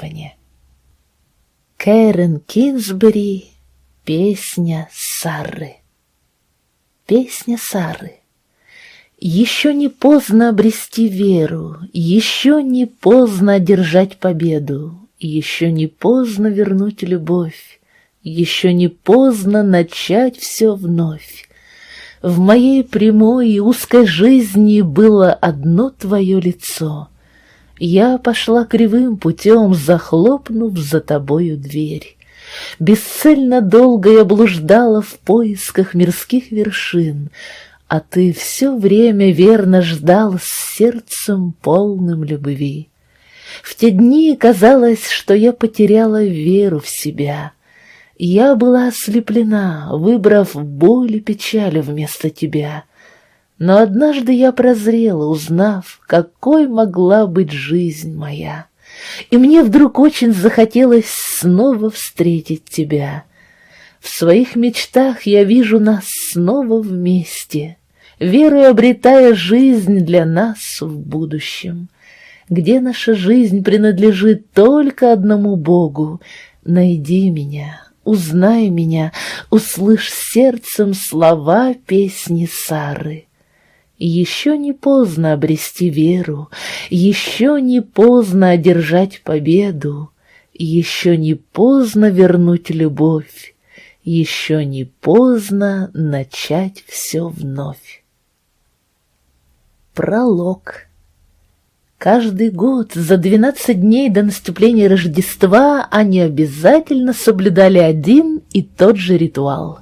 прослушивания. Кэрен Кинсбери Песня Сары Песня Сары Еще не поздно обрести веру, Еще не поздно одержать победу, Еще не поздно вернуть любовь, Еще не поздно начать все вновь. В моей прямой и узкой жизни было одно твое лицо. Я пошла кривым путем, захлопнув за тобою дверь. Бесцельно долго я блуждала в поисках мирских вершин, А ты все время верно ждал с сердцем полным любви. В те дни казалось, что я потеряла веру в себя — я была ослеплена, выбрав боль и печаль вместо тебя. Но однажды я прозрела, узнав, какой могла быть жизнь моя. И мне вдруг очень захотелось снова встретить тебя. В своих мечтах я вижу нас снова вместе, верой обретая жизнь для нас в будущем, где наша жизнь принадлежит только одному Богу. Найди меня, Узнай меня, услышь сердцем слова песни Сары. Еще не поздно обрести веру, Еще не поздно одержать победу, Еще не поздно вернуть любовь, Еще не поздно начать все вновь. Пролог Каждый год за двенадцать дней до наступления Рождества они обязательно соблюдали один и тот же ритуал.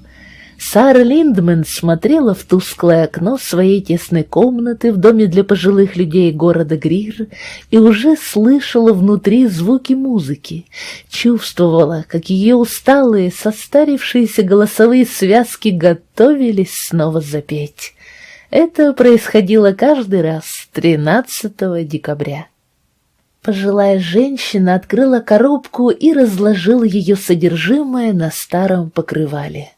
Сара Линдман смотрела в тусклое окно своей тесной комнаты в доме для пожилых людей города Грир и уже слышала внутри звуки музыки, чувствовала, как ее усталые, состарившиеся голосовые связки готовились снова запеть. Это происходило каждый раз 13 декабря. Пожилая женщина открыла коробку и разложила ее содержимое на старом покрывале.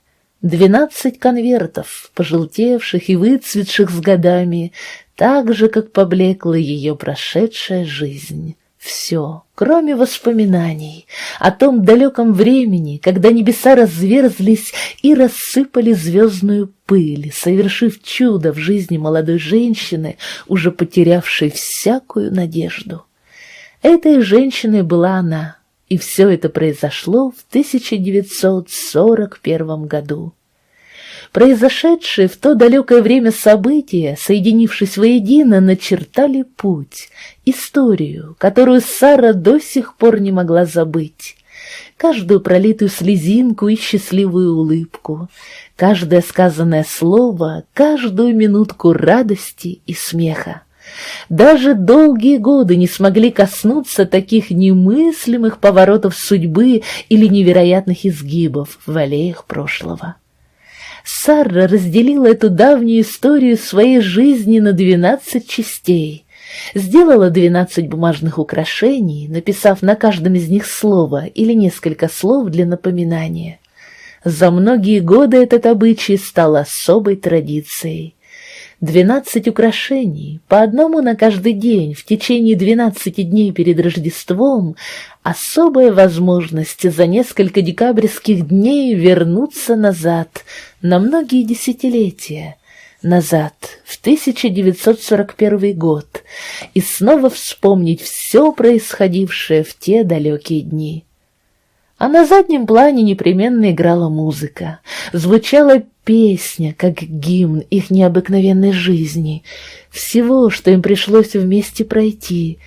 Двенадцать конвертов, пожелтевших и выцветших с годами, так же, как поблекла ее прошедшая жизнь. Все, кроме воспоминаний о том далеком времени, когда небеса разверзлись и рассыпали звездную пыль, совершив чудо в жизни молодой женщины, уже потерявшей всякую надежду. Этой женщиной была она, и все это произошло в 1941 году. Произошедшие в то далекое время события, соединившись воедино, начертали путь, историю, которую Сара до сих пор не могла забыть. Каждую пролитую слезинку и счастливую улыбку, каждое сказанное слово, каждую минутку радости и смеха. Даже долгие годы не смогли коснуться таких немыслимых поворотов судьбы или невероятных изгибов в аллеях прошлого. Сара разделила эту давнюю историю своей жизни на двенадцать частей, сделала двенадцать бумажных украшений, написав на каждом из них слово или несколько слов для напоминания. За многие годы этот обычай стал особой традицией. Двенадцать украшений, по одному на каждый день в течение двенадцати дней перед Рождеством, особая возможность за несколько декабрьских дней вернуться назад, на многие десятилетия, назад, в 1941 год, и снова вспомнить все происходившее в те далекие дни. А на заднем плане непременно играла музыка, звучала песня, как гимн их необыкновенной жизни, всего, что им пришлось вместе пройти,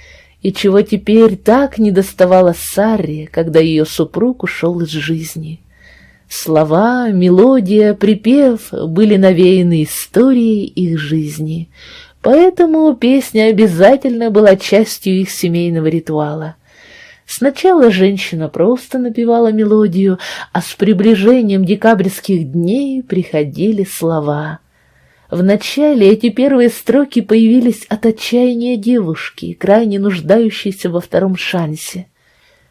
и чего теперь так недоставало Сарре, когда ее супруг ушел из жизни. Слова, мелодия, припев были навеяны историей их жизни, поэтому песня обязательно была частью их семейного ритуала. Сначала женщина просто напевала мелодию, а с приближением декабрьских дней приходили слова. Вначале эти первые строки появились от отчаяния девушки, крайне нуждающейся во втором шансе.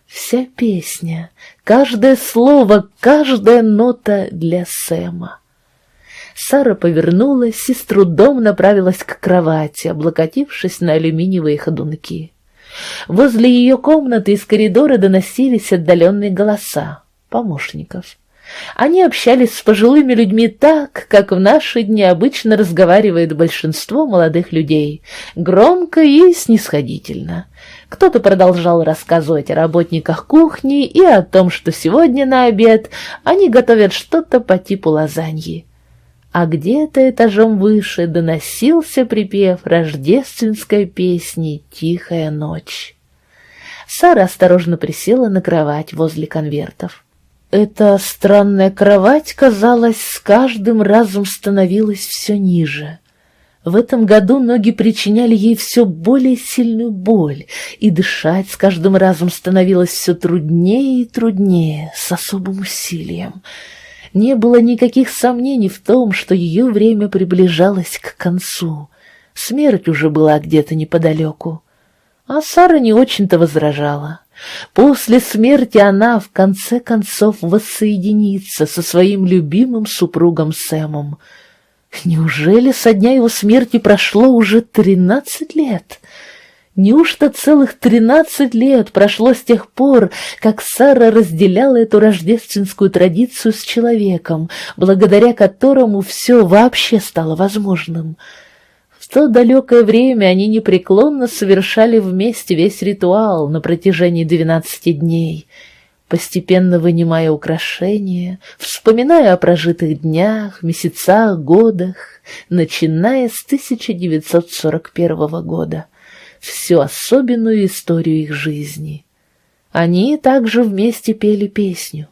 Вся песня, каждое слово, каждая нота для Сэма. Сара повернулась и с трудом направилась к кровати, облокотившись на алюминиевые ходунки. Возле ее комнаты из коридора доносились отдаленные голоса помощников. Они общались с пожилыми людьми так, как в наши дни обычно разговаривает большинство молодых людей, громко и снисходительно. Кто-то продолжал рассказывать о работниках кухни и о том, что сегодня на обед они готовят что-то по типу лазаньи. А где-то этажом выше доносился припев рождественской песни «Тихая ночь». Сара осторожно присела на кровать возле конвертов. Эта странная кровать, казалось, с каждым разом становилась все ниже. В этом году ноги причиняли ей все более сильную боль, и дышать с каждым разом становилось все труднее и труднее, с особым усилием. Не было никаких сомнений в том, что ее время приближалось к концу. Смерть уже была где-то неподалеку. А Сара не очень-то возражала. После смерти она, в конце концов, воссоединится со своим любимым супругом Сэмом. Неужели со дня его смерти прошло уже тринадцать лет? Неужто целых тринадцать лет прошло с тех пор, как Сара разделяла эту рождественскую традицию с человеком, благодаря которому все вообще стало возможным — то далекое время они непреклонно совершали вместе весь ритуал на протяжении двенадцати дней, постепенно вынимая украшения, вспоминая о прожитых днях, месяцах, годах, начиная с 1941 года, всю особенную историю их жизни. Они также вместе пели песню.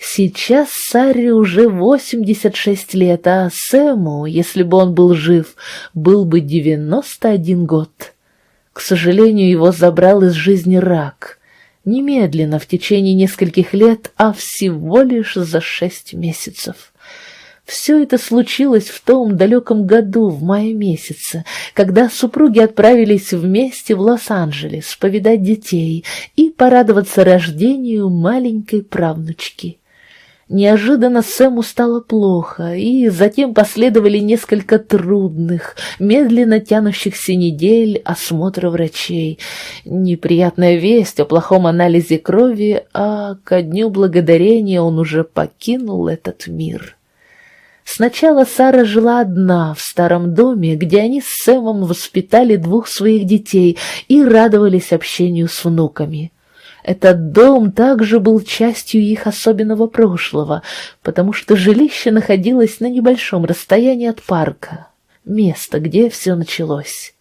Сейчас Саре уже восемьдесят шесть лет, а Сэму, если бы он был жив, был бы девяносто один год. К сожалению, его забрал из жизни рак. Немедленно, в течение нескольких лет, а всего лишь за шесть месяцев. Все это случилось в том далеком году, в мае месяце, когда супруги отправились вместе в Лос-Анджелес повидать детей и порадоваться рождению маленькой правнучки. Неожиданно Сэму стало плохо, и затем последовали несколько трудных, медленно тянущихся недель осмотра врачей. Неприятная весть о плохом анализе крови, а ко дню благодарения он уже покинул этот мир. Сначала Сара жила одна в старом доме, где они с Сэмом воспитали двух своих детей и радовались общению с внуками. Этот дом также был частью их особенного прошлого, потому что жилище находилось на небольшом расстоянии от парка, место, где все началось.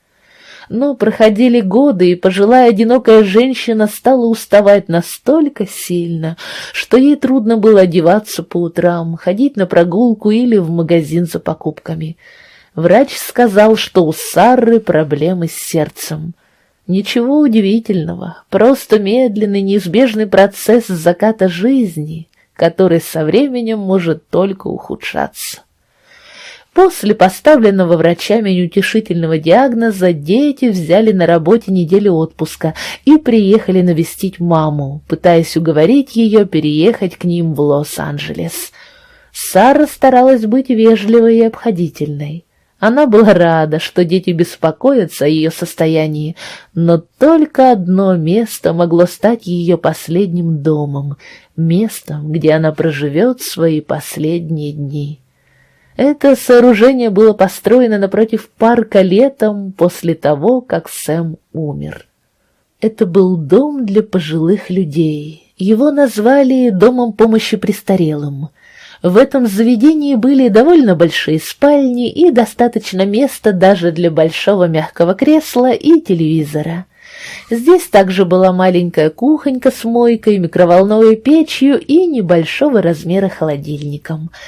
Но проходили годы, и пожилая одинокая женщина стала уставать настолько сильно, что ей трудно было одеваться по утрам, ходить на прогулку или в магазин за покупками. Врач сказал, что у Сары проблемы с сердцем. Ничего удивительного, просто медленный неизбежный процесс заката жизни, который со временем может только ухудшаться. После поставленного врачами неутешительного диагноза дети взяли на работе неделю отпуска и приехали навестить маму, пытаясь уговорить ее переехать к ним в Лос-Анджелес. Сара старалась быть вежливой и обходительной. Она была рада, что дети беспокоятся о ее состоянии, но только одно место могло стать ее последним домом, местом, где она проживет свои последние дни. Это сооружение было построено напротив парка летом после того, как Сэм умер. Это был дом для пожилых людей. Его назвали «Домом помощи престарелым». В этом заведении были довольно большие спальни и достаточно места даже для большого мягкого кресла и телевизора. Здесь также была маленькая кухонька с мойкой, микроволновой печью и небольшого размера холодильником –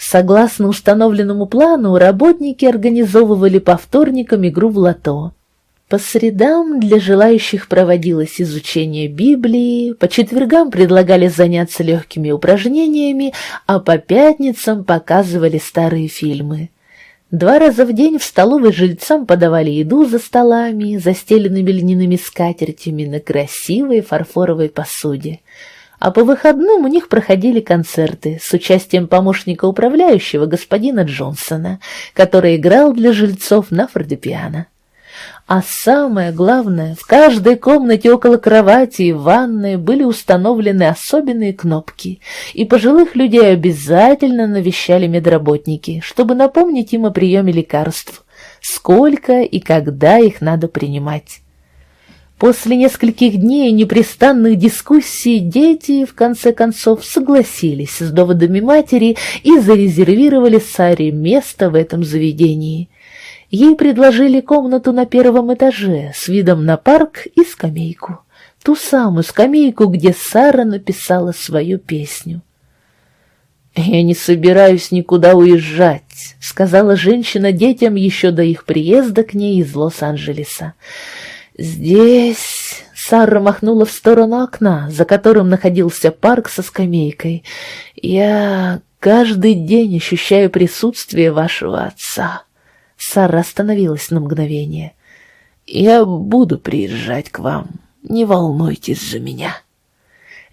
Согласно установленному плану, работники организовывали по вторникам игру в лото. По средам для желающих проводилось изучение Библии, по четвергам предлагали заняться легкими упражнениями, а по пятницам показывали старые фильмы. Два раза в день в столовой жильцам подавали еду за столами, застеленными льняными скатертями на красивой фарфоровой посуде а по выходным у них проходили концерты с участием помощника управляющего господина Джонсона, который играл для жильцов на фортепиано. А самое главное, в каждой комнате около кровати и ванной были установлены особенные кнопки, и пожилых людей обязательно навещали медработники, чтобы напомнить им о приеме лекарств, сколько и когда их надо принимать. После нескольких дней непрестанных дискуссий дети, в конце концов, согласились с доводами матери и зарезервировали Саре место в этом заведении. Ей предложили комнату на первом этаже с видом на парк и скамейку. Ту самую скамейку, где Сара написала свою песню. «Я не собираюсь никуда уезжать», — сказала женщина детям еще до их приезда к ней из Лос-Анджелеса. «Здесь...» — Сара махнула в сторону окна, за которым находился парк со скамейкой. «Я каждый день ощущаю присутствие вашего отца». Сара остановилась на мгновение. «Я буду приезжать к вам. Не волнуйтесь за меня».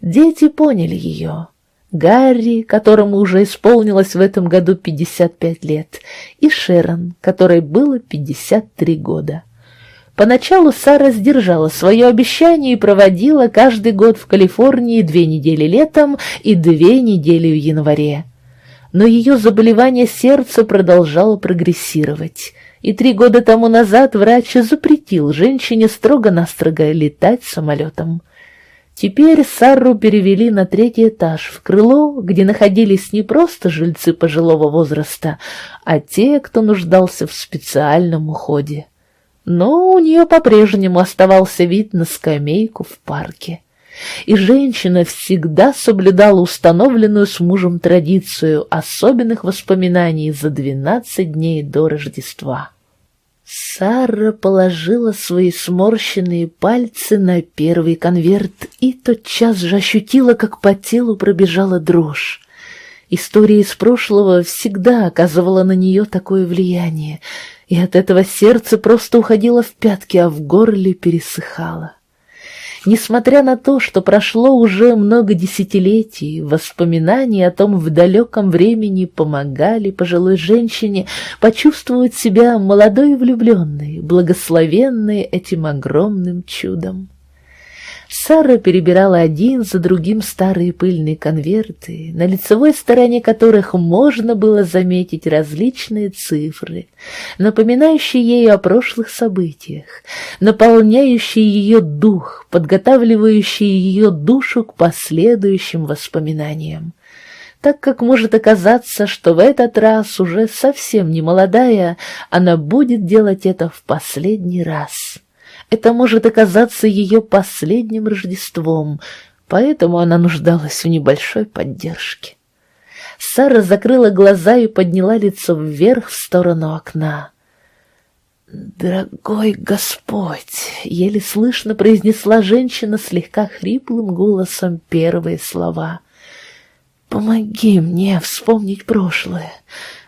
Дети поняли ее. Гарри, которому уже исполнилось в этом году 55 лет, и Шерон, которой было 53 года. Поначалу Сара сдержала свое обещание и проводила каждый год в Калифорнии две недели летом и две недели в январе. Но ее заболевание сердца продолжало прогрессировать, и три года тому назад врач запретил женщине строго-настрого летать самолетом. Теперь Сару перевели на третий этаж, в крыло, где находились не просто жильцы пожилого возраста, а те, кто нуждался в специальном уходе но у нее по-прежнему оставался вид на скамейку в парке. И женщина всегда соблюдала установленную с мужем традицию особенных воспоминаний за двенадцать дней до Рождества. Сара положила свои сморщенные пальцы на первый конверт и тотчас же ощутила, как по телу пробежала дрожь. История из прошлого всегда оказывала на нее такое влияние — и от этого сердце просто уходило в пятки, а в горле пересыхало. Несмотря на то, что прошло уже много десятилетий, воспоминания о том в далеком времени помогали пожилой женщине почувствовать себя молодой и влюбленной, благословенной этим огромным чудом. Сара перебирала один за другим старые пыльные конверты, на лицевой стороне которых можно было заметить различные цифры, напоминающие ей о прошлых событиях, наполняющие ее дух, подготавливающие ее душу к последующим воспоминаниям. Так как может оказаться, что в этот раз уже совсем не молодая, она будет делать это в последний раз. Это может оказаться ее последним Рождеством, поэтому она нуждалась в небольшой поддержке. Сара закрыла глаза и подняла лицо вверх в сторону окна. «Дорогой Господь!» — еле слышно произнесла женщина слегка хриплым голосом первые слова. «Помоги мне вспомнить прошлое,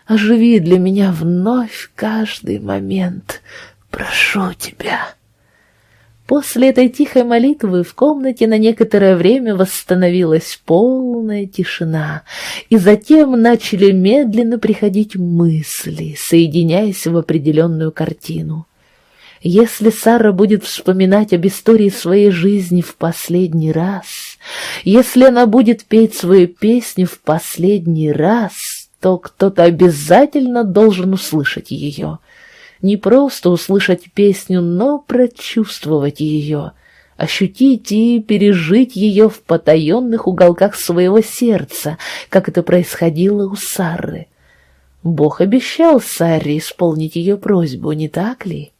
оживи для меня вновь каждый момент. Прошу тебя!» После этой тихой молитвы в комнате на некоторое время восстановилась полная тишина, и затем начали медленно приходить мысли, соединяясь в определенную картину. Если Сара будет вспоминать об истории своей жизни в последний раз, если она будет петь свою песню в последний раз, то кто-то обязательно должен услышать ее — не просто услышать песню, но прочувствовать ее, ощутить и пережить ее в потаенных уголках своего сердца, как это происходило у Сары. Бог обещал Саре исполнить ее просьбу, не так ли?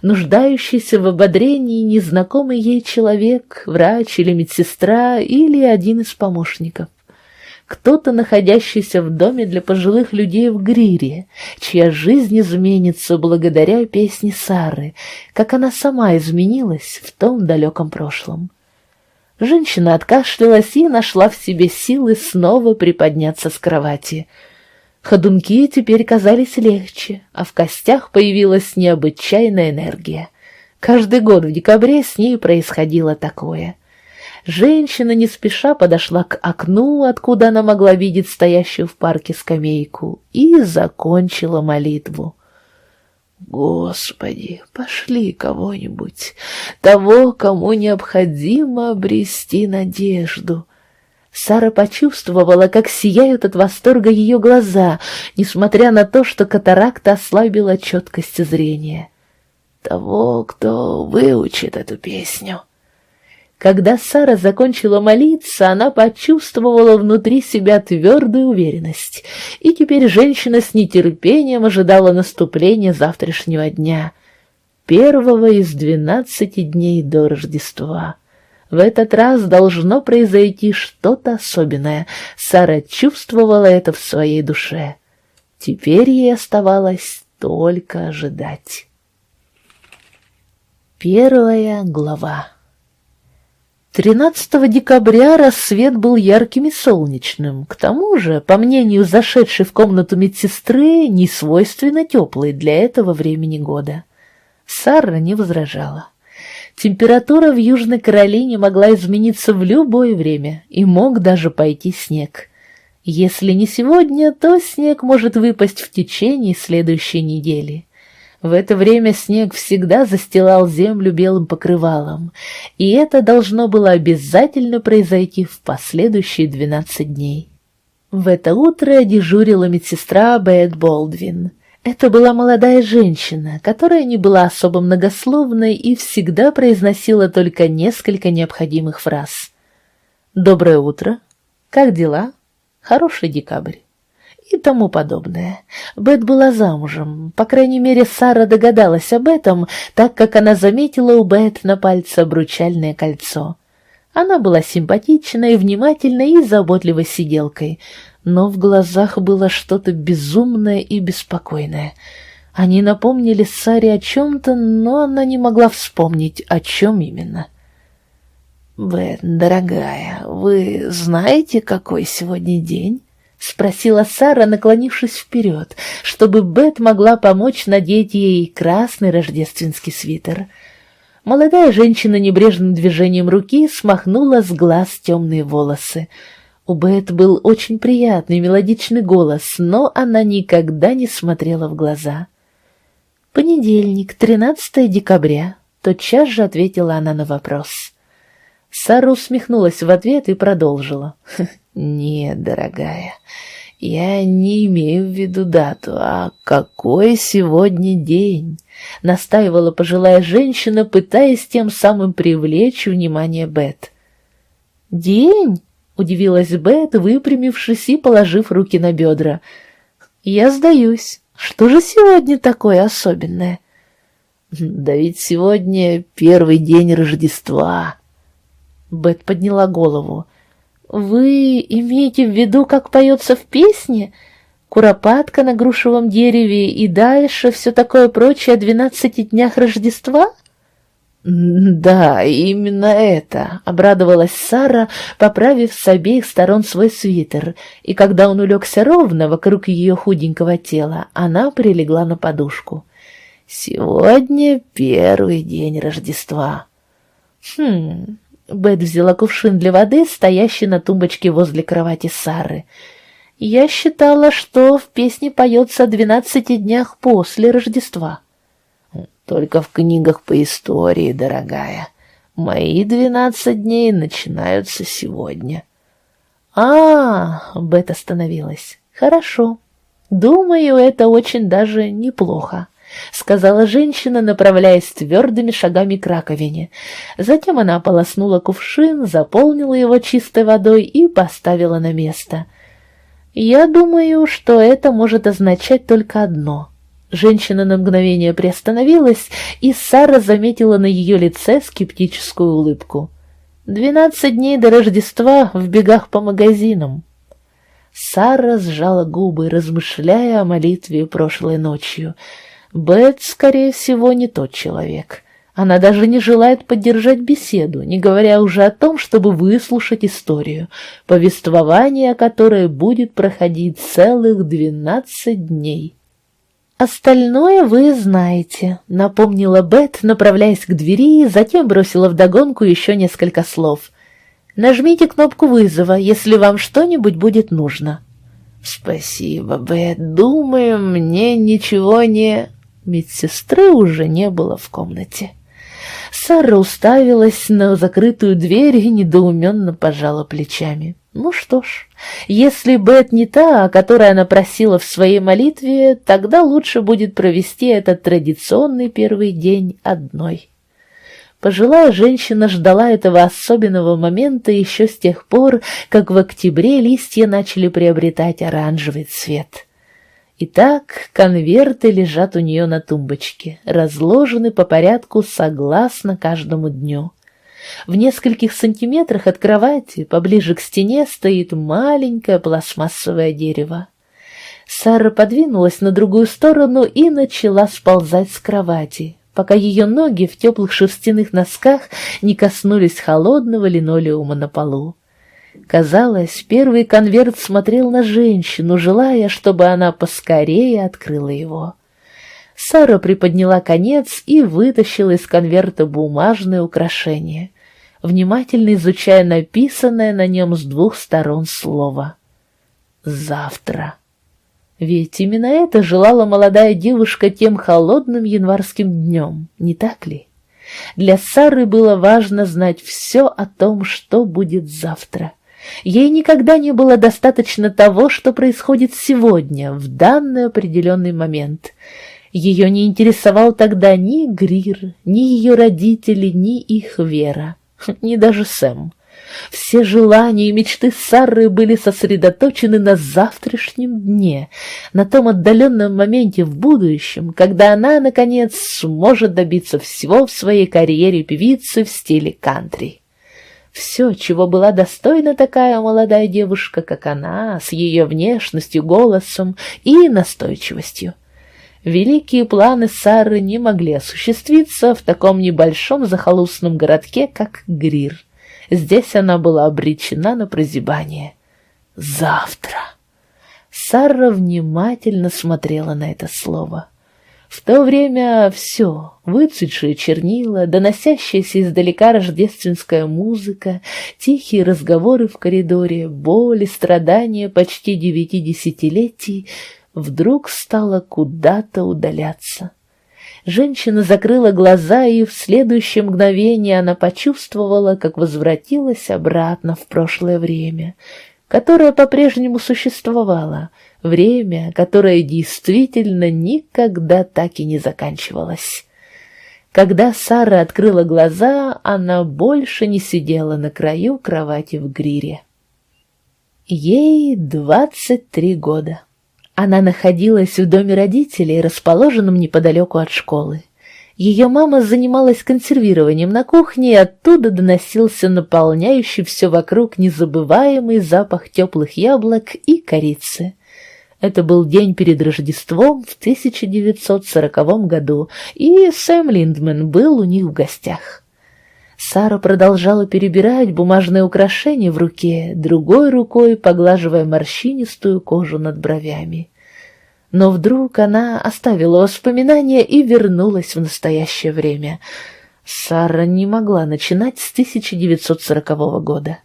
Нуждающийся в ободрении незнакомый ей человек, врач или медсестра или один из помощников кто-то, находящийся в доме для пожилых людей в Грире, чья жизнь изменится благодаря песне Сары, как она сама изменилась в том далеком прошлом. Женщина откашлялась и нашла в себе силы снова приподняться с кровати. Ходунки теперь казались легче, а в костях появилась необычайная энергия. Каждый год в декабре с ней происходило такое — Женщина не спеша подошла к окну, откуда она могла видеть стоящую в парке скамейку, и закончила молитву. Господи, пошли кого-нибудь, того, кому необходимо обрести надежду. Сара почувствовала, как сияют от восторга ее глаза, несмотря на то, что катаракта ослабила четкость зрения. Того, кто выучит эту песню. Когда Сара закончила молиться, она почувствовала внутри себя твердую уверенность, и теперь женщина с нетерпением ожидала наступления завтрашнего дня, первого из двенадцати дней до Рождества. В этот раз должно произойти что-то особенное. Сара чувствовала это в своей душе. Теперь ей оставалось только ожидать. Первая глава 13 декабря рассвет был ярким и солнечным. К тому же, по мнению зашедшей в комнату медсестры, не свойственно теплый для этого времени года. Сара не возражала. Температура в Южной Каролине могла измениться в любое время, и мог даже пойти снег. Если не сегодня, то снег может выпасть в течение следующей недели. В это время снег всегда застилал землю белым покрывалом, и это должно было обязательно произойти в последующие двенадцать дней. В это утро дежурила медсестра Бет Болдвин. Это была молодая женщина, которая не была особо многословной и всегда произносила только несколько необходимых фраз. «Доброе утро! Как дела? Хороший декабрь!» И тому подобное. Бет была замужем, по крайней мере, Сара догадалась об этом, так как она заметила у Бет на пальце обручальное кольцо. Она была симпатичной, внимательной и заботливой сиделкой, но в глазах было что-то безумное и беспокойное. Они напомнили Саре о чем-то, но она не могла вспомнить, о чем именно. «Бет, дорогая, вы знаете, какой сегодня день?» — спросила Сара, наклонившись вперед, чтобы Бет могла помочь надеть ей красный рождественский свитер. Молодая женщина небрежным движением руки смахнула с глаз темные волосы. У Бет был очень приятный мелодичный голос, но она никогда не смотрела в глаза. «Понедельник, 13 декабря», — тотчас же ответила она на вопрос. Сара усмехнулась в ответ и продолжила. «Нет, дорогая, я не имею в виду дату, а какой сегодня день?» — настаивала пожилая женщина, пытаясь тем самым привлечь внимание Бет. «День?» — удивилась Бет, выпрямившись и положив руки на бедра. «Я сдаюсь. Что же сегодня такое особенное?» «Да ведь сегодня первый день Рождества». Бет подняла голову. «Вы имеете в виду, как поется в песне? Куропатка на грушевом дереве и дальше все такое прочее о двенадцати днях Рождества?» «Да, именно это», — обрадовалась Сара, поправив с обеих сторон свой свитер, и когда он улегся ровно вокруг ее худенького тела, она прилегла на подушку. «Сегодня первый день Рождества». «Хм, Бет взяла кувшин для воды, стоящий на тумбочке возле кровати Сары. «Я считала, что в песне поется о двенадцати днях после Рождества». «Только в книгах по истории, дорогая. Мои двенадцать дней начинаются сегодня». «А, Бет остановилась. Хорошо. Думаю, это очень даже неплохо. — сказала женщина, направляясь твердыми шагами к раковине. Затем она ополоснула кувшин, заполнила его чистой водой и поставила на место. «Я думаю, что это может означать только одно». Женщина на мгновение приостановилась, и Сара заметила на ее лице скептическую улыбку. «Двенадцать дней до Рождества в бегах по магазинам». Сара сжала губы, размышляя о молитве прошлой ночью — Бет, скорее всего, не тот человек. Она даже не желает поддержать беседу, не говоря уже о том, чтобы выслушать историю, повествование которое будет проходить целых двенадцать дней. «Остальное вы знаете», — напомнила Бет, направляясь к двери, затем бросила вдогонку еще несколько слов. «Нажмите кнопку вызова, если вам что-нибудь будет нужно». «Спасибо, Бет. Думаю, мне ничего не...» Медсестры уже не было в комнате. Сара уставилась на закрытую дверь и недоуменно пожала плечами. Ну что ж, если Бет не та, о которой она просила в своей молитве, тогда лучше будет провести этот традиционный первый день одной. Пожилая женщина ждала этого особенного момента еще с тех пор, как в октябре листья начали приобретать оранжевый цвет. Итак, конверты лежат у нее на тумбочке, разложены по порядку согласно каждому дню. В нескольких сантиметрах от кровати, поближе к стене, стоит маленькое пластмассовое дерево. Сара подвинулась на другую сторону и начала сползать с кровати, пока ее ноги в теплых шерстяных носках не коснулись холодного линолеума на полу. Казалось, первый конверт смотрел на женщину, желая, чтобы она поскорее открыла его. Сара приподняла конец и вытащила из конверта бумажное украшение, внимательно изучая написанное на нем с двух сторон слово «Завтра». Ведь именно это желала молодая девушка тем холодным январским днем, не так ли? Для Сары было важно знать все о том, что будет завтра — Ей никогда не было достаточно того, что происходит сегодня, в данный определенный момент. Ее не интересовал тогда ни Грир, ни ее родители, ни их вера, ни даже Сэм. Все желания и мечты Сары были сосредоточены на завтрашнем дне, на том отдаленном моменте в будущем, когда она, наконец, сможет добиться всего в своей карьере певицы в стиле кантри. Все, чего была достойна такая молодая девушка, как она, с ее внешностью, голосом и настойчивостью. Великие планы Сары не могли осуществиться в таком небольшом захолустном городке, как Грир. Здесь она была обречена на прозябание. Завтра. Сара внимательно смотрела на это слово. В то время все, выцветшие чернила, доносящаяся издалека рождественская музыка, тихие разговоры в коридоре, боли, страдания почти девяти десятилетий, вдруг стало куда-то удаляться. Женщина закрыла глаза, и в следующее мгновение она почувствовала, как возвратилась обратно в прошлое время, которое по-прежнему существовало — Время, которое действительно никогда так и не заканчивалось. Когда Сара открыла глаза, она больше не сидела на краю кровати в грире. Ей двадцать три года. Она находилась в доме родителей, расположенном неподалеку от школы. Ее мама занималась консервированием на кухне, и оттуда доносился наполняющий все вокруг незабываемый запах теплых яблок и корицы. Это был день перед Рождеством в 1940 году, и Сэм Линдман был у них в гостях. Сара продолжала перебирать бумажные украшения в руке, другой рукой поглаживая морщинистую кожу над бровями. Но вдруг она оставила воспоминания и вернулась в настоящее время. Сара не могла начинать с 1940 года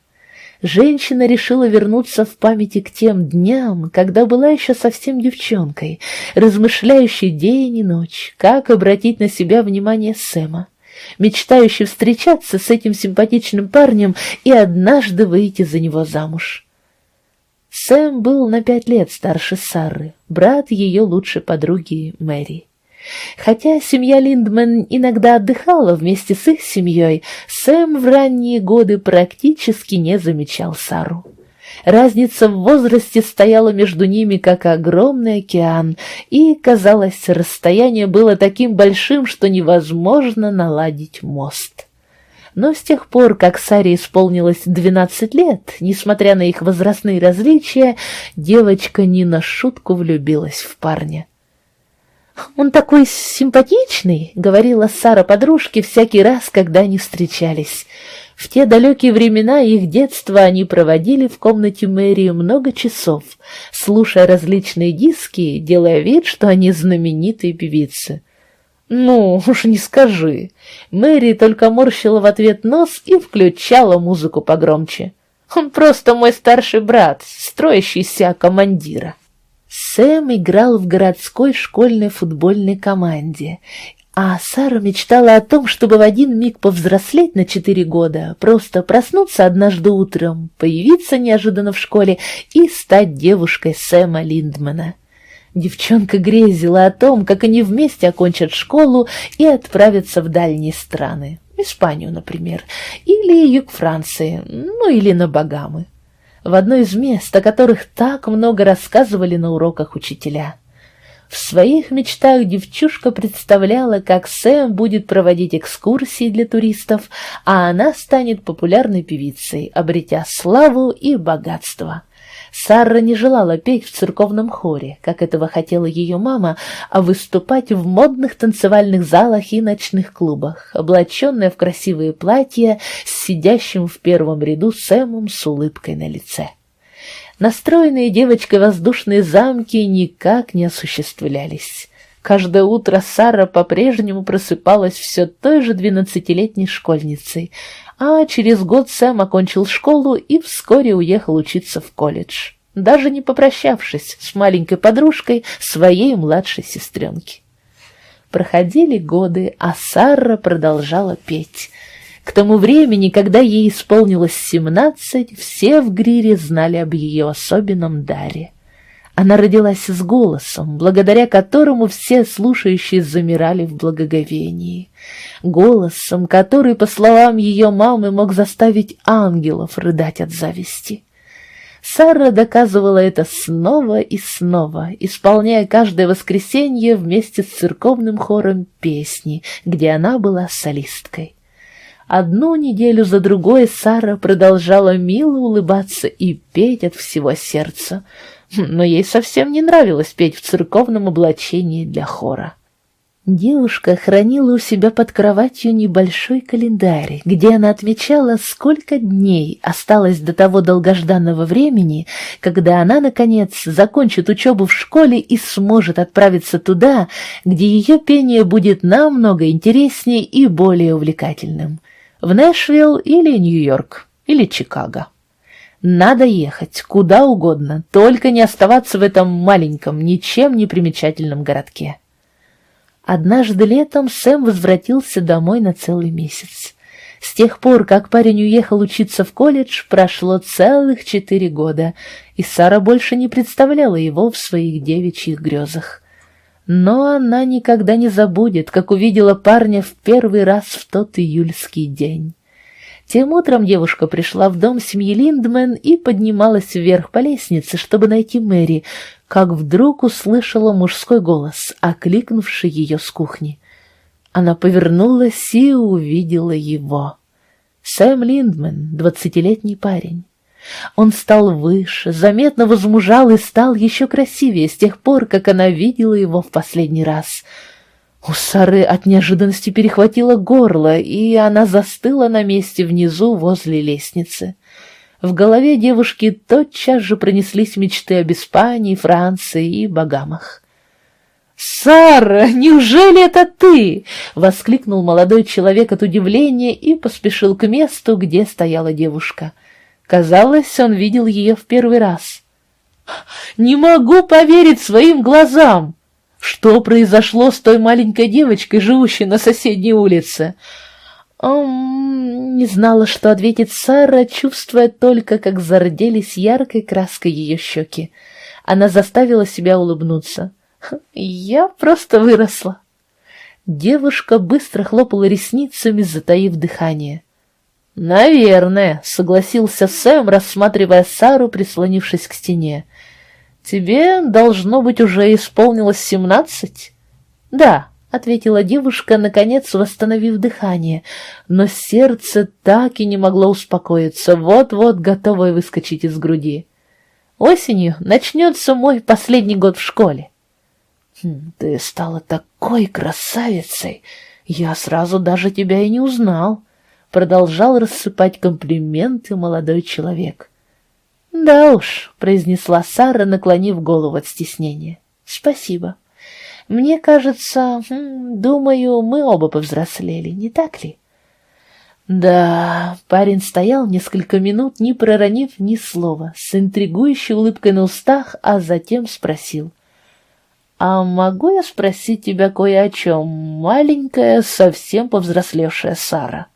женщина решила вернуться в памяти к тем дням, когда была еще совсем девчонкой, размышляющей день и ночь, как обратить на себя внимание Сэма, мечтающей встречаться с этим симпатичным парнем и однажды выйти за него замуж. Сэм был на пять лет старше Сары, брат ее лучшей подруги Мэри. Хотя семья Линдман иногда отдыхала вместе с их семьей, Сэм в ранние годы практически не замечал Сару. Разница в возрасте стояла между ними, как огромный океан, и, казалось, расстояние было таким большим, что невозможно наладить мост. Но с тех пор, как Саре исполнилось двенадцать лет, несмотря на их возрастные различия, девочка не на шутку влюбилась в парня. «Он такой симпатичный», — говорила Сара подружке всякий раз, когда они встречались. В те далекие времена их детства они проводили в комнате Мэри много часов, слушая различные диски, делая вид, что они знаменитые певицы. «Ну, уж не скажи». Мэри только морщила в ответ нос и включала музыку погромче. «Он просто мой старший брат, строящийся командира». Сэм играл в городской школьной футбольной команде, а Сара мечтала о том, чтобы в один миг повзрослеть на четыре года, просто проснуться однажды утром, появиться неожиданно в школе и стать девушкой Сэма Линдмана. Девчонка грезила о том, как они вместе окончат школу и отправятся в дальние страны, Испанию, например, или юг Франции, ну или на Багамы, в одно из мест, о которых так много рассказывали на уроках учителя. В своих мечтах девчушка представляла, как Сэм будет проводить экскурсии для туристов, а она станет популярной певицей, обретя славу и богатство. Сара не желала петь в церковном хоре, как этого хотела ее мама, а выступать в модных танцевальных залах и ночных клубах, облаченная в красивые платья, с сидящим в первом ряду Сэмом с улыбкой на лице. Настроенные девочкой воздушные замки никак не осуществлялись. Каждое утро Сара по-прежнему просыпалась все той же двенадцатилетней школьницей, а через год Сэм окончил школу и вскоре уехал учиться в колледж, даже не попрощавшись с маленькой подружкой своей младшей сестренки. Проходили годы, а Сара продолжала петь. К тому времени, когда ей исполнилось семнадцать, все в Грире знали об ее особенном даре. Она родилась с голосом, благодаря которому все слушающие замирали в благоговении. Голосом, который, по словам ее мамы, мог заставить ангелов рыдать от зависти. Сара доказывала это снова и снова, исполняя каждое воскресенье вместе с церковным хором песни, где она была солисткой. Одну неделю за другой Сара продолжала мило улыбаться и петь от всего сердца, но ей совсем не нравилось петь в церковном облачении для хора. Девушка хранила у себя под кроватью небольшой календарь, где она отмечала, сколько дней осталось до того долгожданного времени, когда она, наконец, закончит учебу в школе и сможет отправиться туда, где ее пение будет намного интереснее и более увлекательным в Нэшвилл или Нью-Йорк, или Чикаго. Надо ехать куда угодно, только не оставаться в этом маленьком, ничем не примечательном городке. Однажды летом Сэм возвратился домой на целый месяц. С тех пор, как парень уехал учиться в колледж, прошло целых четыре года, и Сара больше не представляла его в своих девичьих грезах. Но она никогда не забудет, как увидела парня в первый раз в тот июльский день. Тем утром девушка пришла в дом семьи Линдмен и поднималась вверх по лестнице, чтобы найти Мэри, как вдруг услышала мужской голос, окликнувший ее с кухни. Она повернулась и увидела его. Сэм Линдмен, двадцатилетний парень. Он стал выше, заметно возмужал и стал еще красивее с тех пор, как она видела его в последний раз. У Сары от неожиданности перехватило горло, и она застыла на месте внизу возле лестницы. В голове девушки тотчас же пронеслись мечты об Испании, Франции и Багамах. «Сара, неужели это ты?» — воскликнул молодой человек от удивления и поспешил к месту, где стояла девушка — Казалось, он видел ее в первый раз. «Не могу поверить своим глазам! Что произошло с той маленькой девочкой, живущей на соседней улице?» Он не знала, что ответить Сара, чувствуя только, как зарделись яркой краской ее щеки. Она заставила себя улыбнуться. «Я просто выросла». Девушка быстро хлопала ресницами, затаив дыхание. «Наверное», — согласился Сэм, рассматривая Сару, прислонившись к стене. «Тебе, должно быть, уже исполнилось семнадцать?» «Да», — ответила девушка, наконец восстановив дыхание, но сердце так и не могло успокоиться, вот-вот готовое выскочить из груди. «Осенью начнется мой последний год в школе». «Хм, «Ты стала такой красавицей! Я сразу даже тебя и не узнал» продолжал рассыпать комплименты молодой человек. «Да уж», — произнесла Сара, наклонив голову от стеснения. «Спасибо. Мне кажется, думаю, мы оба повзрослели, не так ли?» Да, парень стоял несколько минут, не проронив ни слова, с интригующей улыбкой на устах, а затем спросил. «А могу я спросить тебя кое о чем, маленькая, совсем повзрослевшая Сара?»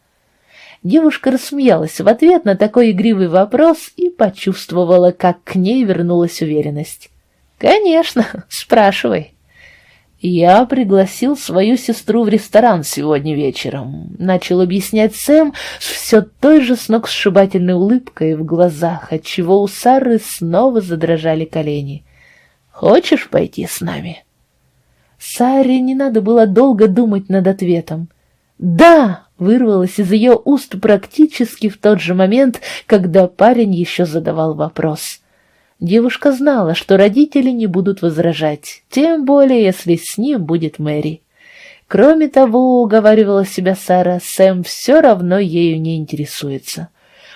Девушка рассмеялась в ответ на такой игривый вопрос и почувствовала, как к ней вернулась уверенность. «Конечно, спрашивай». «Я пригласил свою сестру в ресторан сегодня вечером», — начал объяснять Сэм с все той же сногсшибательной улыбкой в глазах, отчего у Сары снова задрожали колени. «Хочешь пойти с нами?» Саре не надо было долго думать над ответом. «Да!» — вырвалось из ее уст практически в тот же момент, когда парень еще задавал вопрос. Девушка знала, что родители не будут возражать, тем более, если с ним будет Мэри. Кроме того, уговаривала себя Сара, Сэм все равно ею не интересуется.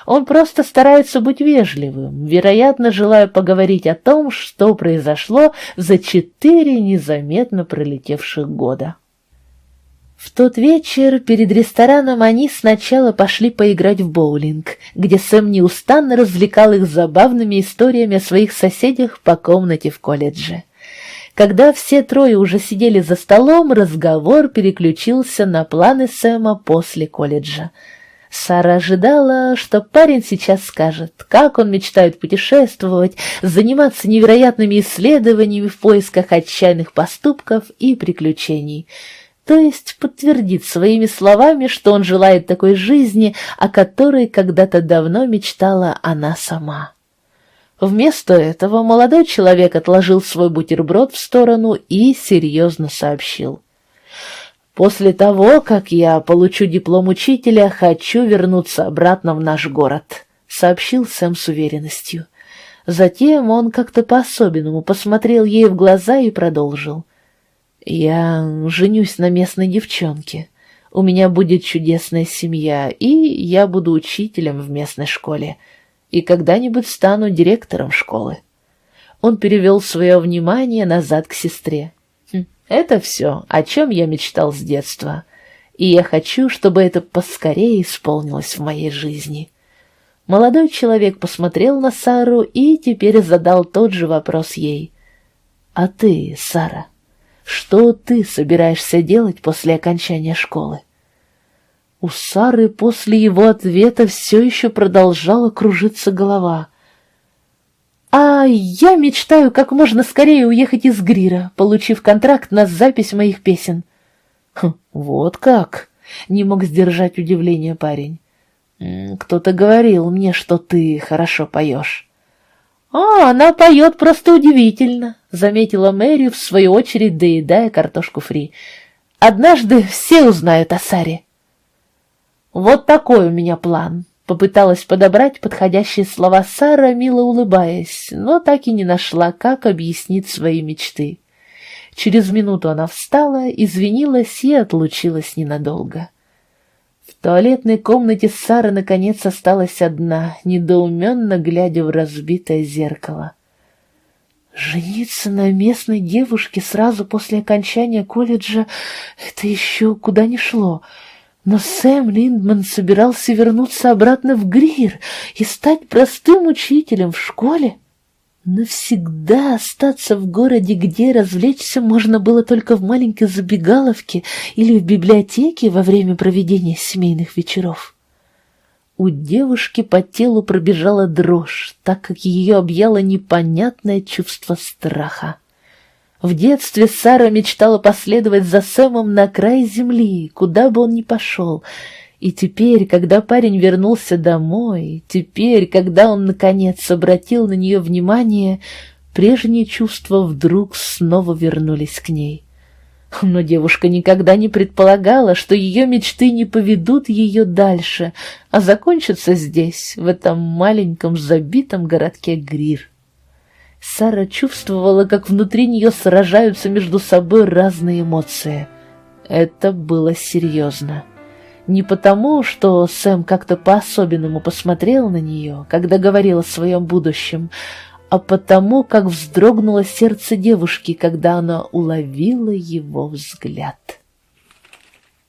Он просто старается быть вежливым, вероятно, желая поговорить о том, что произошло за четыре незаметно пролетевших года. В тот вечер перед рестораном они сначала пошли поиграть в боулинг, где Сэм неустанно развлекал их забавными историями о своих соседях по комнате в колледже. Когда все трое уже сидели за столом, разговор переключился на планы Сэма после колледжа. Сара ожидала, что парень сейчас скажет, как он мечтает путешествовать, заниматься невероятными исследованиями в поисках отчаянных поступков и приключений — то есть подтвердит своими словами, что он желает такой жизни, о которой когда-то давно мечтала она сама. Вместо этого молодой человек отложил свой бутерброд в сторону и серьезно сообщил. «После того, как я получу диплом учителя, хочу вернуться обратно в наш город», — сообщил Сэм с уверенностью. Затем он как-то по-особенному посмотрел ей в глаза и продолжил. — я женюсь на местной девчонке. У меня будет чудесная семья, и я буду учителем в местной школе. И когда-нибудь стану директором школы. Он перевел свое внимание назад к сестре. Хм, это все, о чем я мечтал с детства. И я хочу, чтобы это поскорее исполнилось в моей жизни. Молодой человек посмотрел на Сару и теперь задал тот же вопрос ей. «А ты, Сара?» Что ты собираешься делать после окончания школы? У Сары после его ответа все еще продолжала кружиться голова. «А я мечтаю как можно скорее уехать из Грира, получив контракт на запись моих песен». Хм, «Вот как!» — не мог сдержать удивление парень. «Кто-то говорил мне, что ты хорошо поешь». «А, она поет просто удивительно», — заметила Мэри, в свою очередь доедая картошку фри. «Однажды все узнают о Саре». «Вот такой у меня план», — попыталась подобрать подходящие слова Сара, мило улыбаясь, но так и не нашла, как объяснить свои мечты. Через минуту она встала, извинилась и отлучилась ненадолго. Туалетной комнате Сара наконец осталась одна, недоуменно глядя в разбитое зеркало. Жениться на местной девушке сразу после окончания колледжа — это еще куда ни шло. Но Сэм Линдман собирался вернуться обратно в Грир и стать простым учителем в школе. Навсегда остаться в городе, где развлечься можно было только в маленькой забегаловке или в библиотеке во время проведения семейных вечеров. У девушки по телу пробежала дрожь, так как ее объяло непонятное чувство страха. В детстве Сара мечтала последовать за Сэмом на край земли, куда бы он ни пошел — и теперь, когда парень вернулся домой, теперь, когда он, наконец, обратил на нее внимание, прежние чувства вдруг снова вернулись к ней. Но девушка никогда не предполагала, что ее мечты не поведут ее дальше, а закончатся здесь, в этом маленьком забитом городке Грир. Сара чувствовала, как внутри нее сражаются между собой разные эмоции. Это было серьезно. Не потому, что Сэм как-то по-особенному посмотрел на нее, когда говорил о своем будущем, а потому, как вздрогнуло сердце девушки, когда она уловила его взгляд.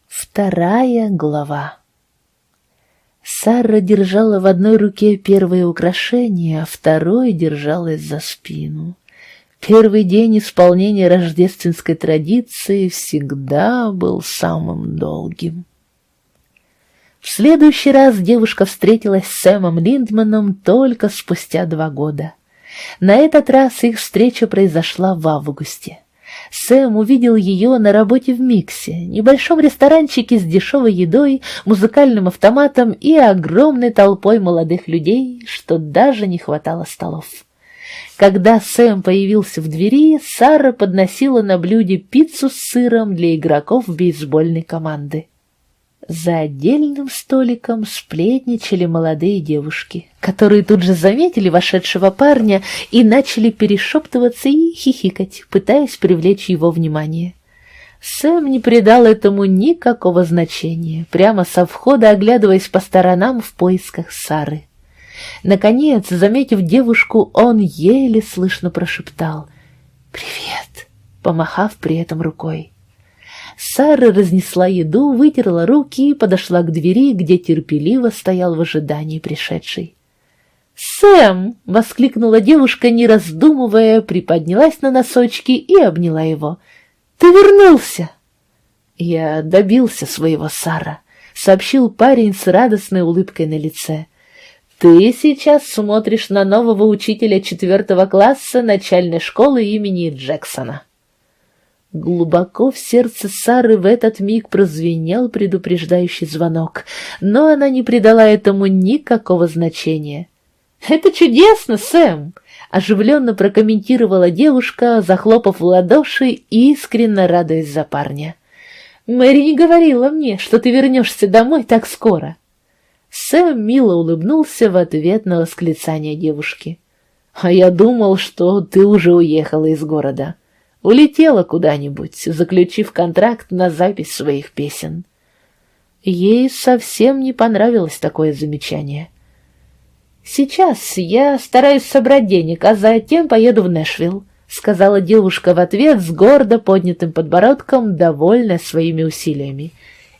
Вторая глава Сара держала в одной руке первое украшение, а второй держалась за спину. Первый день исполнения рождественской традиции всегда был самым долгим. В следующий раз девушка встретилась с Сэмом Линдманом только спустя два года. На этот раз их встреча произошла в августе. Сэм увидел ее на работе в Миксе, небольшом ресторанчике с дешевой едой, музыкальным автоматом и огромной толпой молодых людей, что даже не хватало столов. Когда Сэм появился в двери, Сара подносила на блюде пиццу с сыром для игроков бейсбольной команды. За отдельным столиком сплетничали молодые девушки, которые тут же заметили вошедшего парня и начали перешептываться и хихикать, пытаясь привлечь его внимание. Сэм не придал этому никакого значения, прямо со входа оглядываясь по сторонам в поисках Сары. Наконец, заметив девушку, он еле слышно прошептал «Привет», помахав при этом рукой. Сара разнесла еду, вытерла руки и подошла к двери, где терпеливо стоял в ожидании пришедший. «Сэм!» — воскликнула девушка, не раздумывая, приподнялась на носочки и обняла его. «Ты вернулся!» «Я добился своего, Сара», — сообщил парень с радостной улыбкой на лице. Ты сейчас смотришь на нового учителя четвертого класса начальной школы имени Джексона. Глубоко в сердце Сары в этот миг прозвенел предупреждающий звонок, но она не придала этому никакого значения. «Это чудесно, Сэм!» — оживленно прокомментировала девушка, захлопав в ладоши и искренне радуясь за парня. «Мэри не говорила мне, что ты вернешься домой так скоро». Сэм мило улыбнулся в ответ на восклицание девушки. «А я думал, что ты уже уехала из города. Улетела куда-нибудь, заключив контракт на запись своих песен». Ей совсем не понравилось такое замечание. «Сейчас я стараюсь собрать денег, а затем поеду в Нэшвилл», — сказала девушка в ответ с гордо поднятым подбородком, довольная своими усилиями.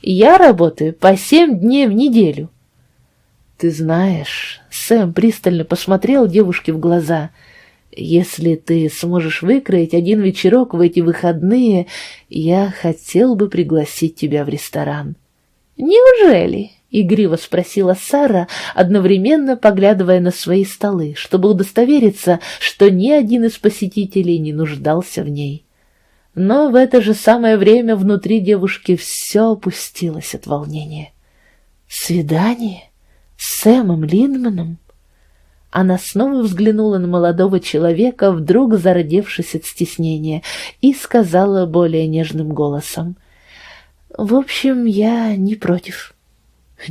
«Я работаю по семь дней в неделю». «Ты знаешь...» — Сэм пристально посмотрел девушке в глаза. «Если ты сможешь выкроить один вечерок в эти выходные, я хотел бы пригласить тебя в ресторан». «Неужели?» — игриво спросила Сара, одновременно поглядывая на свои столы, чтобы удостовериться, что ни один из посетителей не нуждался в ней. Но в это же самое время внутри девушки все опустилось от волнения. «Свидание?» С Сэмом Линдманом? Она снова взглянула на молодого человека, вдруг зародевшись от стеснения, и сказала более нежным голосом. «В общем, я не против».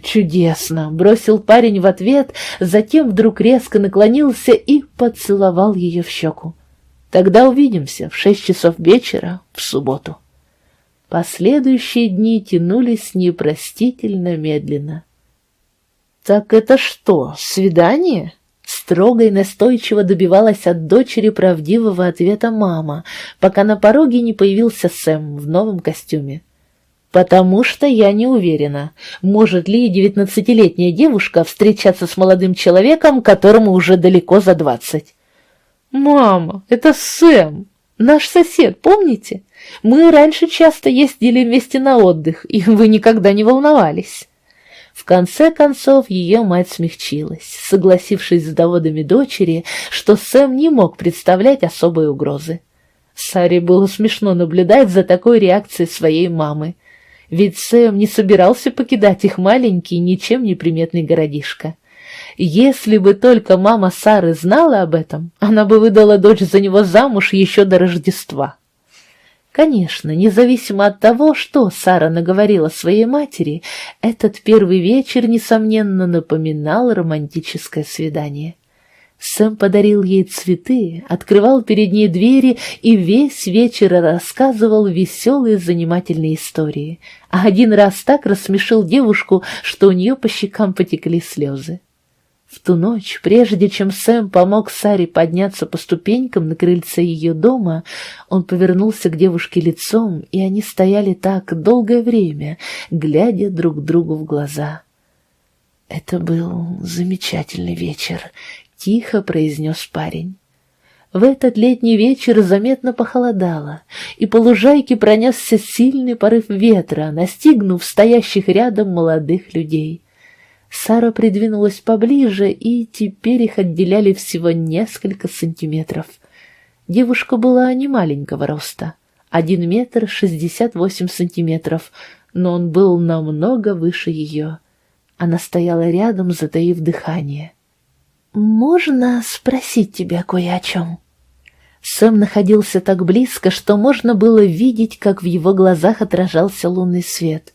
«Чудесно!» — бросил парень в ответ, затем вдруг резко наклонился и поцеловал ее в щеку. «Тогда увидимся в шесть часов вечера в субботу». Последующие дни тянулись непростительно медленно. «Так это что, свидание?» Строго и настойчиво добивалась от дочери правдивого ответа мама, пока на пороге не появился Сэм в новом костюме. «Потому что я не уверена, может ли девятнадцатилетняя девушка встречаться с молодым человеком, которому уже далеко за двадцать». «Мама, это Сэм, наш сосед, помните? Мы раньше часто ездили вместе на отдых, и вы никогда не волновались». В конце концов ее мать смягчилась, согласившись с доводами дочери, что Сэм не мог представлять особой угрозы. Саре было смешно наблюдать за такой реакцией своей мамы, ведь Сэм не собирался покидать их маленький, ничем не приметный городишко. Если бы только мама Сары знала об этом, она бы выдала дочь за него замуж еще до Рождества. Конечно, независимо от того, что Сара наговорила своей матери, этот первый вечер, несомненно, напоминал романтическое свидание. Сэм подарил ей цветы, открывал перед ней двери и весь вечер рассказывал веселые занимательные истории, а один раз так рассмешил девушку, что у нее по щекам потекли слезы. В ту ночь, прежде чем Сэм помог Саре подняться по ступенькам на крыльце ее дома, он повернулся к девушке лицом, и они стояли так долгое время, глядя друг другу в глаза. «Это был замечательный вечер», — тихо произнес парень. В этот летний вечер заметно похолодало, и по лужайке пронесся сильный порыв ветра, настигнув стоящих рядом молодых людей. Сара придвинулась поближе, и теперь их отделяли всего несколько сантиметров. Девушка была не маленького роста, один метр шестьдесят восемь сантиметров, но он был намного выше ее. Она стояла рядом, затаив дыхание. «Можно спросить тебя кое о чем?» Сэм находился так близко, что можно было видеть, как в его глазах отражался лунный свет.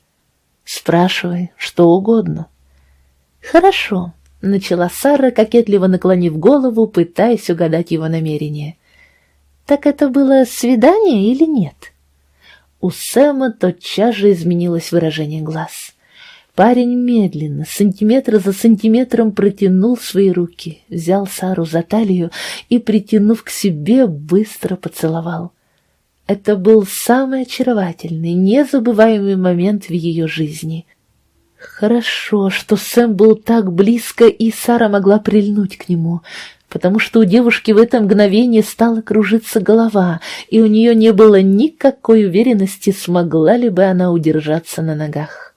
«Спрашивай, что угодно». «Хорошо», — начала Сара, кокетливо наклонив голову, пытаясь угадать его намерение. «Так это было свидание или нет?» У Сэма тотчас же изменилось выражение глаз. Парень медленно, сантиметр за сантиметром протянул свои руки, взял Сару за талию и, притянув к себе, быстро поцеловал. Это был самый очаровательный, незабываемый момент в ее жизни. Хорошо, что Сэм был так близко, и Сара могла прильнуть к нему, потому что у девушки в это мгновение стала кружиться голова, и у нее не было никакой уверенности, смогла ли бы она удержаться на ногах.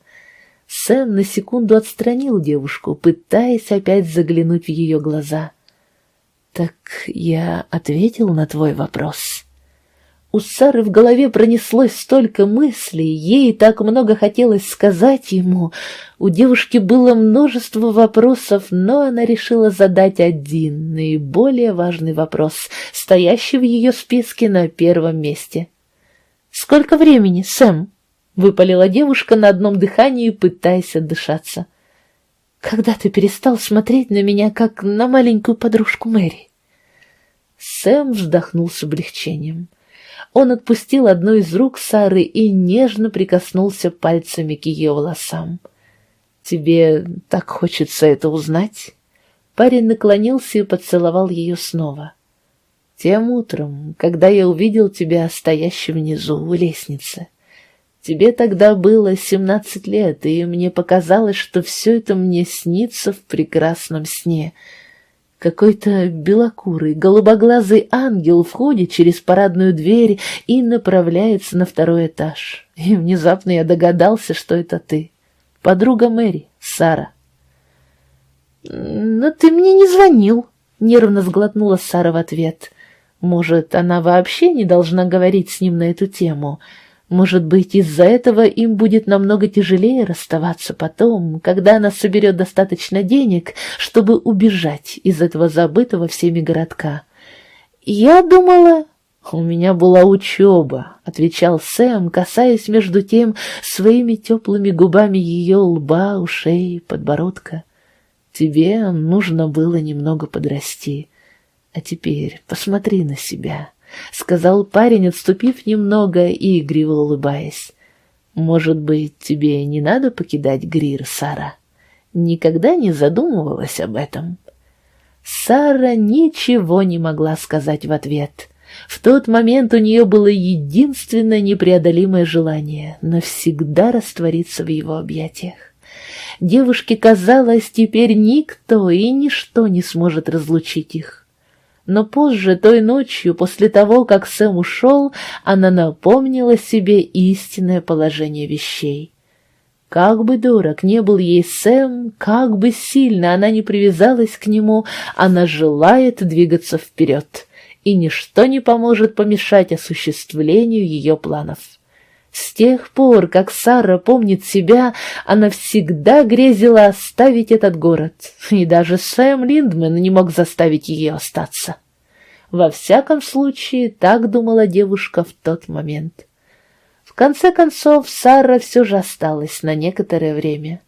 Сэм на секунду отстранил девушку, пытаясь опять заглянуть в ее глаза. «Так я ответил на твой вопрос». У Сары в голове пронеслось столько мыслей, ей так много хотелось сказать ему. У девушки было множество вопросов, но она решила задать один, наиболее важный вопрос, стоящий в ее списке на первом месте. «Сколько времени, Сэм?» — выпалила девушка на одном дыхании, пытаясь отдышаться. «Когда ты перестал смотреть на меня, как на маленькую подружку Мэри?» Сэм вздохнул с облегчением. Он отпустил одну из рук Сары и нежно прикоснулся пальцами к ее волосам. «Тебе так хочется это узнать?» Парень наклонился и поцеловал ее снова. «Тем утром, когда я увидел тебя стоящей внизу у лестницы». Тебе тогда было семнадцать лет, и мне показалось, что все это мне снится в прекрасном сне. Какой-то белокурый, голубоглазый ангел входит через парадную дверь и направляется на второй этаж. И внезапно я догадался, что это ты. Подруга Мэри, Сара. «Но ты мне не звонил», — нервно сглотнула Сара в ответ. «Может, она вообще не должна говорить с ним на эту тему?» Может быть, из-за этого им будет намного тяжелее расставаться потом, когда она соберет достаточно денег, чтобы убежать из этого забытого всеми городка. Я думала... «У меня была учеба», — отвечал Сэм, касаясь между тем своими теплыми губами ее лба, ушей, подбородка. «Тебе нужно было немного подрасти. А теперь посмотри на себя». — сказал парень, отступив немного и игриво улыбаясь. «Может быть, тебе не надо покидать Грир, Сара? Никогда не задумывалась об этом?» Сара ничего не могла сказать в ответ. В тот момент у нее было единственное непреодолимое желание — навсегда раствориться в его объятиях. Девушке казалось, теперь никто и ничто не сможет разлучить их. Но позже, той ночью, после того, как Сэм ушел, она напомнила себе истинное положение вещей. Как бы дорог не был ей Сэм, как бы сильно она не привязалась к нему, она желает двигаться вперед, и ничто не поможет помешать осуществлению ее планов. С тех пор, как Сара помнит себя, она всегда грезила оставить этот город, и даже Сэм Линдман не мог заставить ее остаться. Во всяком случае, так думала девушка в тот момент. В конце концов, Сара все же осталась на некоторое время.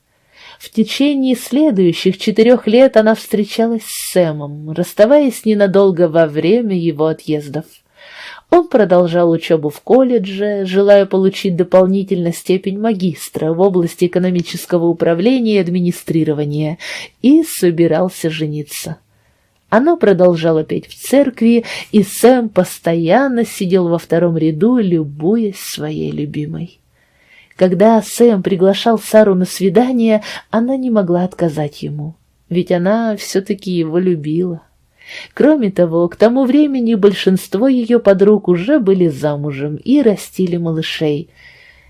В течение следующих четырех лет она встречалась с Сэмом, расставаясь ненадолго во время его отъездов. Он продолжал учебу в колледже, желая получить дополнительно степень магистра в области экономического управления и администрирования, и собирался жениться. Она продолжала петь в церкви, и Сэм постоянно сидел во втором ряду, любуясь своей любимой. Когда Сэм приглашал Сару на свидание, она не могла отказать ему, ведь она все-таки его любила. Кроме того, к тому времени большинство ее подруг уже были замужем и растили малышей.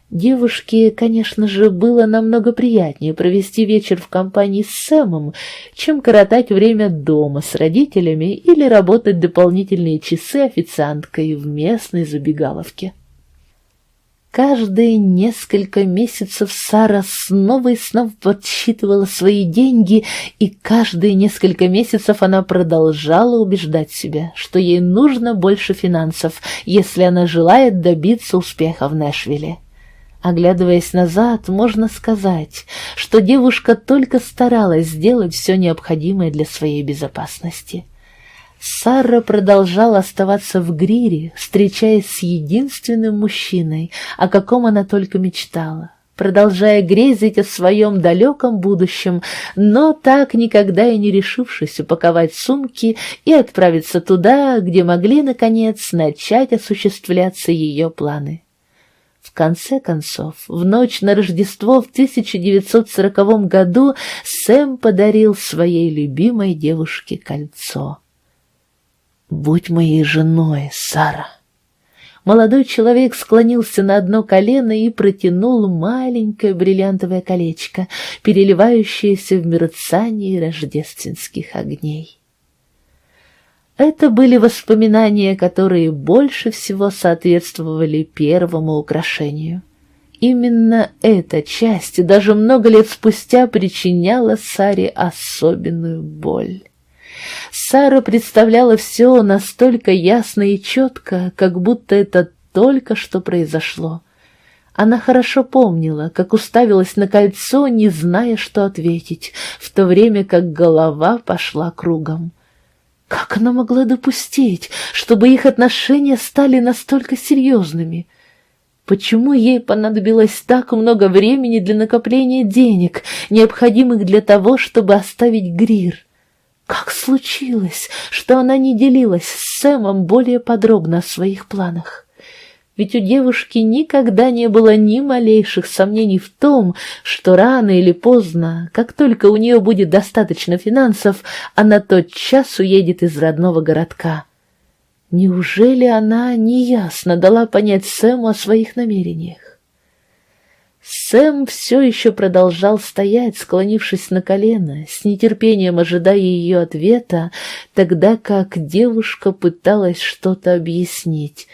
Девушке, конечно же, было намного приятнее провести вечер в компании с Сэмом, чем коротать время дома с родителями или работать дополнительные часы официанткой в местной забегаловке. Каждые несколько месяцев Сара снова и снова подсчитывала свои деньги, и каждые несколько месяцев она продолжала убеждать себя, что ей нужно больше финансов, если она желает добиться успеха в Нэшвилле. Оглядываясь назад, можно сказать, что девушка только старалась сделать все необходимое для своей безопасности – Сара продолжала оставаться в Грире, встречаясь с единственным мужчиной, о каком она только мечтала, продолжая грезить о своем далеком будущем, но так никогда и не решившись упаковать сумки и отправиться туда, где могли, наконец, начать осуществляться ее планы. В конце концов, в ночь на Рождество в 1940 году Сэм подарил своей любимой девушке кольцо. «Будь моей женой, Сара!» Молодой человек склонился на одно колено и протянул маленькое бриллиантовое колечко, переливающееся в мерцании рождественских огней. Это были воспоминания, которые больше всего соответствовали первому украшению. Именно эта часть даже много лет спустя причиняла Саре особенную боль. Сара представляла все настолько ясно и четко, как будто это только что произошло. Она хорошо помнила, как уставилась на кольцо, не зная, что ответить, в то время как голова пошла кругом. Как она могла допустить, чтобы их отношения стали настолько серьезными? Почему ей понадобилось так много времени для накопления денег, необходимых для того, чтобы оставить Грир? Как случилось, что она не делилась с Сэмом более подробно о своих планах? Ведь у девушки никогда не было ни малейших сомнений в том, что рано или поздно, как только у нее будет достаточно финансов, она тотчас уедет из родного городка. Неужели она неясно дала понять Сэму о своих намерениях? Сэм все еще продолжал стоять, склонившись на колено, с нетерпением ожидая ее ответа, тогда как девушка пыталась что-то объяснить.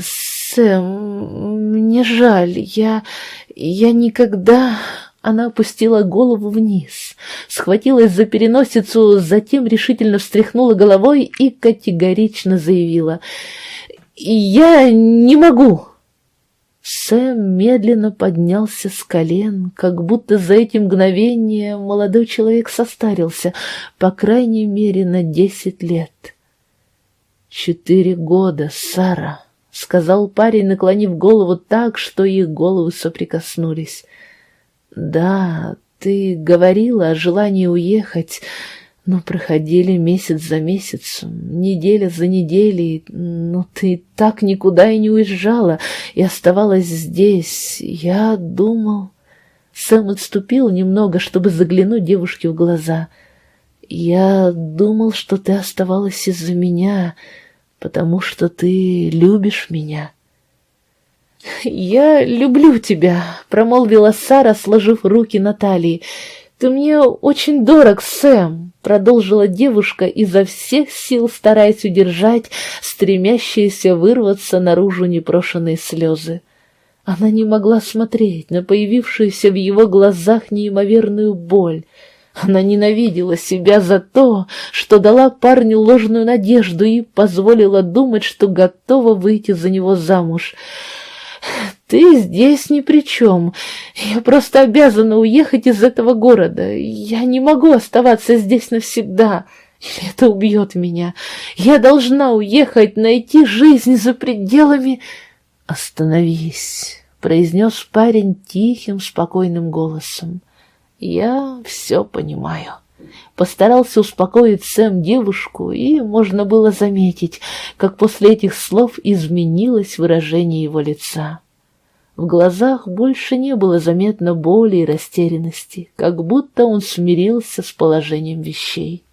«Сэм, мне жаль, я... я никогда...» Она опустила голову вниз, схватилась за переносицу, затем решительно встряхнула головой и категорично заявила «Я не могу!» Сэм медленно поднялся с колен, как будто за эти мгновения молодой человек состарился, по крайней мере, на десять лет. «Четыре года, Сара», — сказал парень, наклонив голову так, что их головы соприкоснулись. «Да, ты говорила о желании уехать, но проходили месяц за месяцем, неделя за неделей, но ты так никуда и не уезжала, и оставалась здесь. Я думал... Сэм отступил немного, чтобы заглянуть девушке в глаза. Я думал, что ты оставалась из-за меня, потому что ты любишь меня. «Я люблю тебя», — промолвила Сара, сложив руки на талии. «Ты мне очень дорог, Сэм», — продолжила девушка, изо всех сил стараясь удержать стремящиеся вырваться наружу непрошенные слезы. Она не могла смотреть на появившуюся в его глазах неимоверную боль. Она ненавидела себя за то, что дала парню ложную надежду и позволила думать, что готова выйти за него замуж. «Ты здесь ни при чем. Я просто обязана уехать из этого города. Я не могу оставаться здесь навсегда. Или это убьет меня. Я должна уехать, найти жизнь за пределами...» «Остановись», — произнес парень тихим, спокойным голосом. «Я все понимаю». Постарался успокоить Сэм девушку, и можно было заметить, как после этих слов изменилось выражение его лица. В глазах больше не было заметно боли и растерянности, как будто он смирился с положением вещей.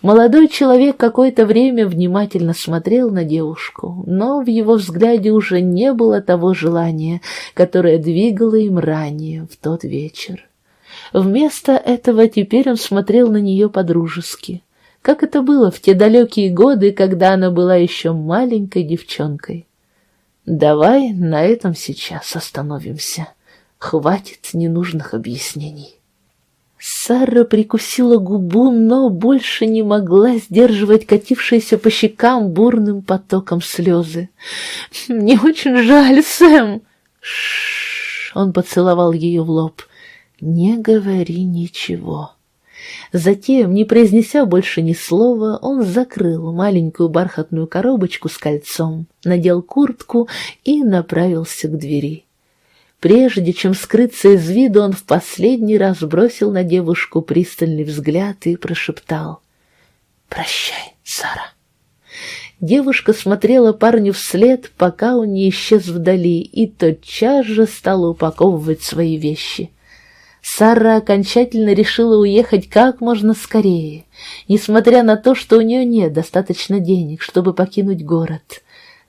Молодой человек какое-то время внимательно смотрел на девушку, но в его взгляде уже не было того желания, которое двигало им ранее, в тот вечер. Вместо этого теперь он смотрел на нее по-дружески, как это было в те далекие годы, когда она была еще маленькой девчонкой. «Давай на этом сейчас остановимся. Хватит ненужных объяснений». Сара прикусила губу, но больше не могла сдерживать катившиеся по щекам бурным потоком слезы. «Мне очень жаль, Сэм!» Ш Он поцеловал ее в лоб. «Не говори ничего». Затем, не произнеся больше ни слова, он закрыл маленькую бархатную коробочку с кольцом, надел куртку и направился к двери. Прежде чем скрыться из виду, он в последний раз бросил на девушку пристальный взгляд и прошептал «Прощай, Сара». Девушка смотрела парню вслед, пока он не исчез вдали, и тотчас же стала упаковывать свои вещи. Сара окончательно решила уехать как можно скорее, несмотря на то, что у нее нет достаточно денег, чтобы покинуть город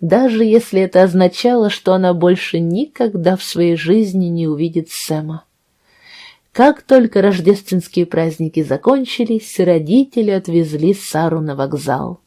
даже если это означало, что она больше никогда в своей жизни не увидит Сэма. Как только рождественские праздники закончились, родители отвезли Сару на вокзал.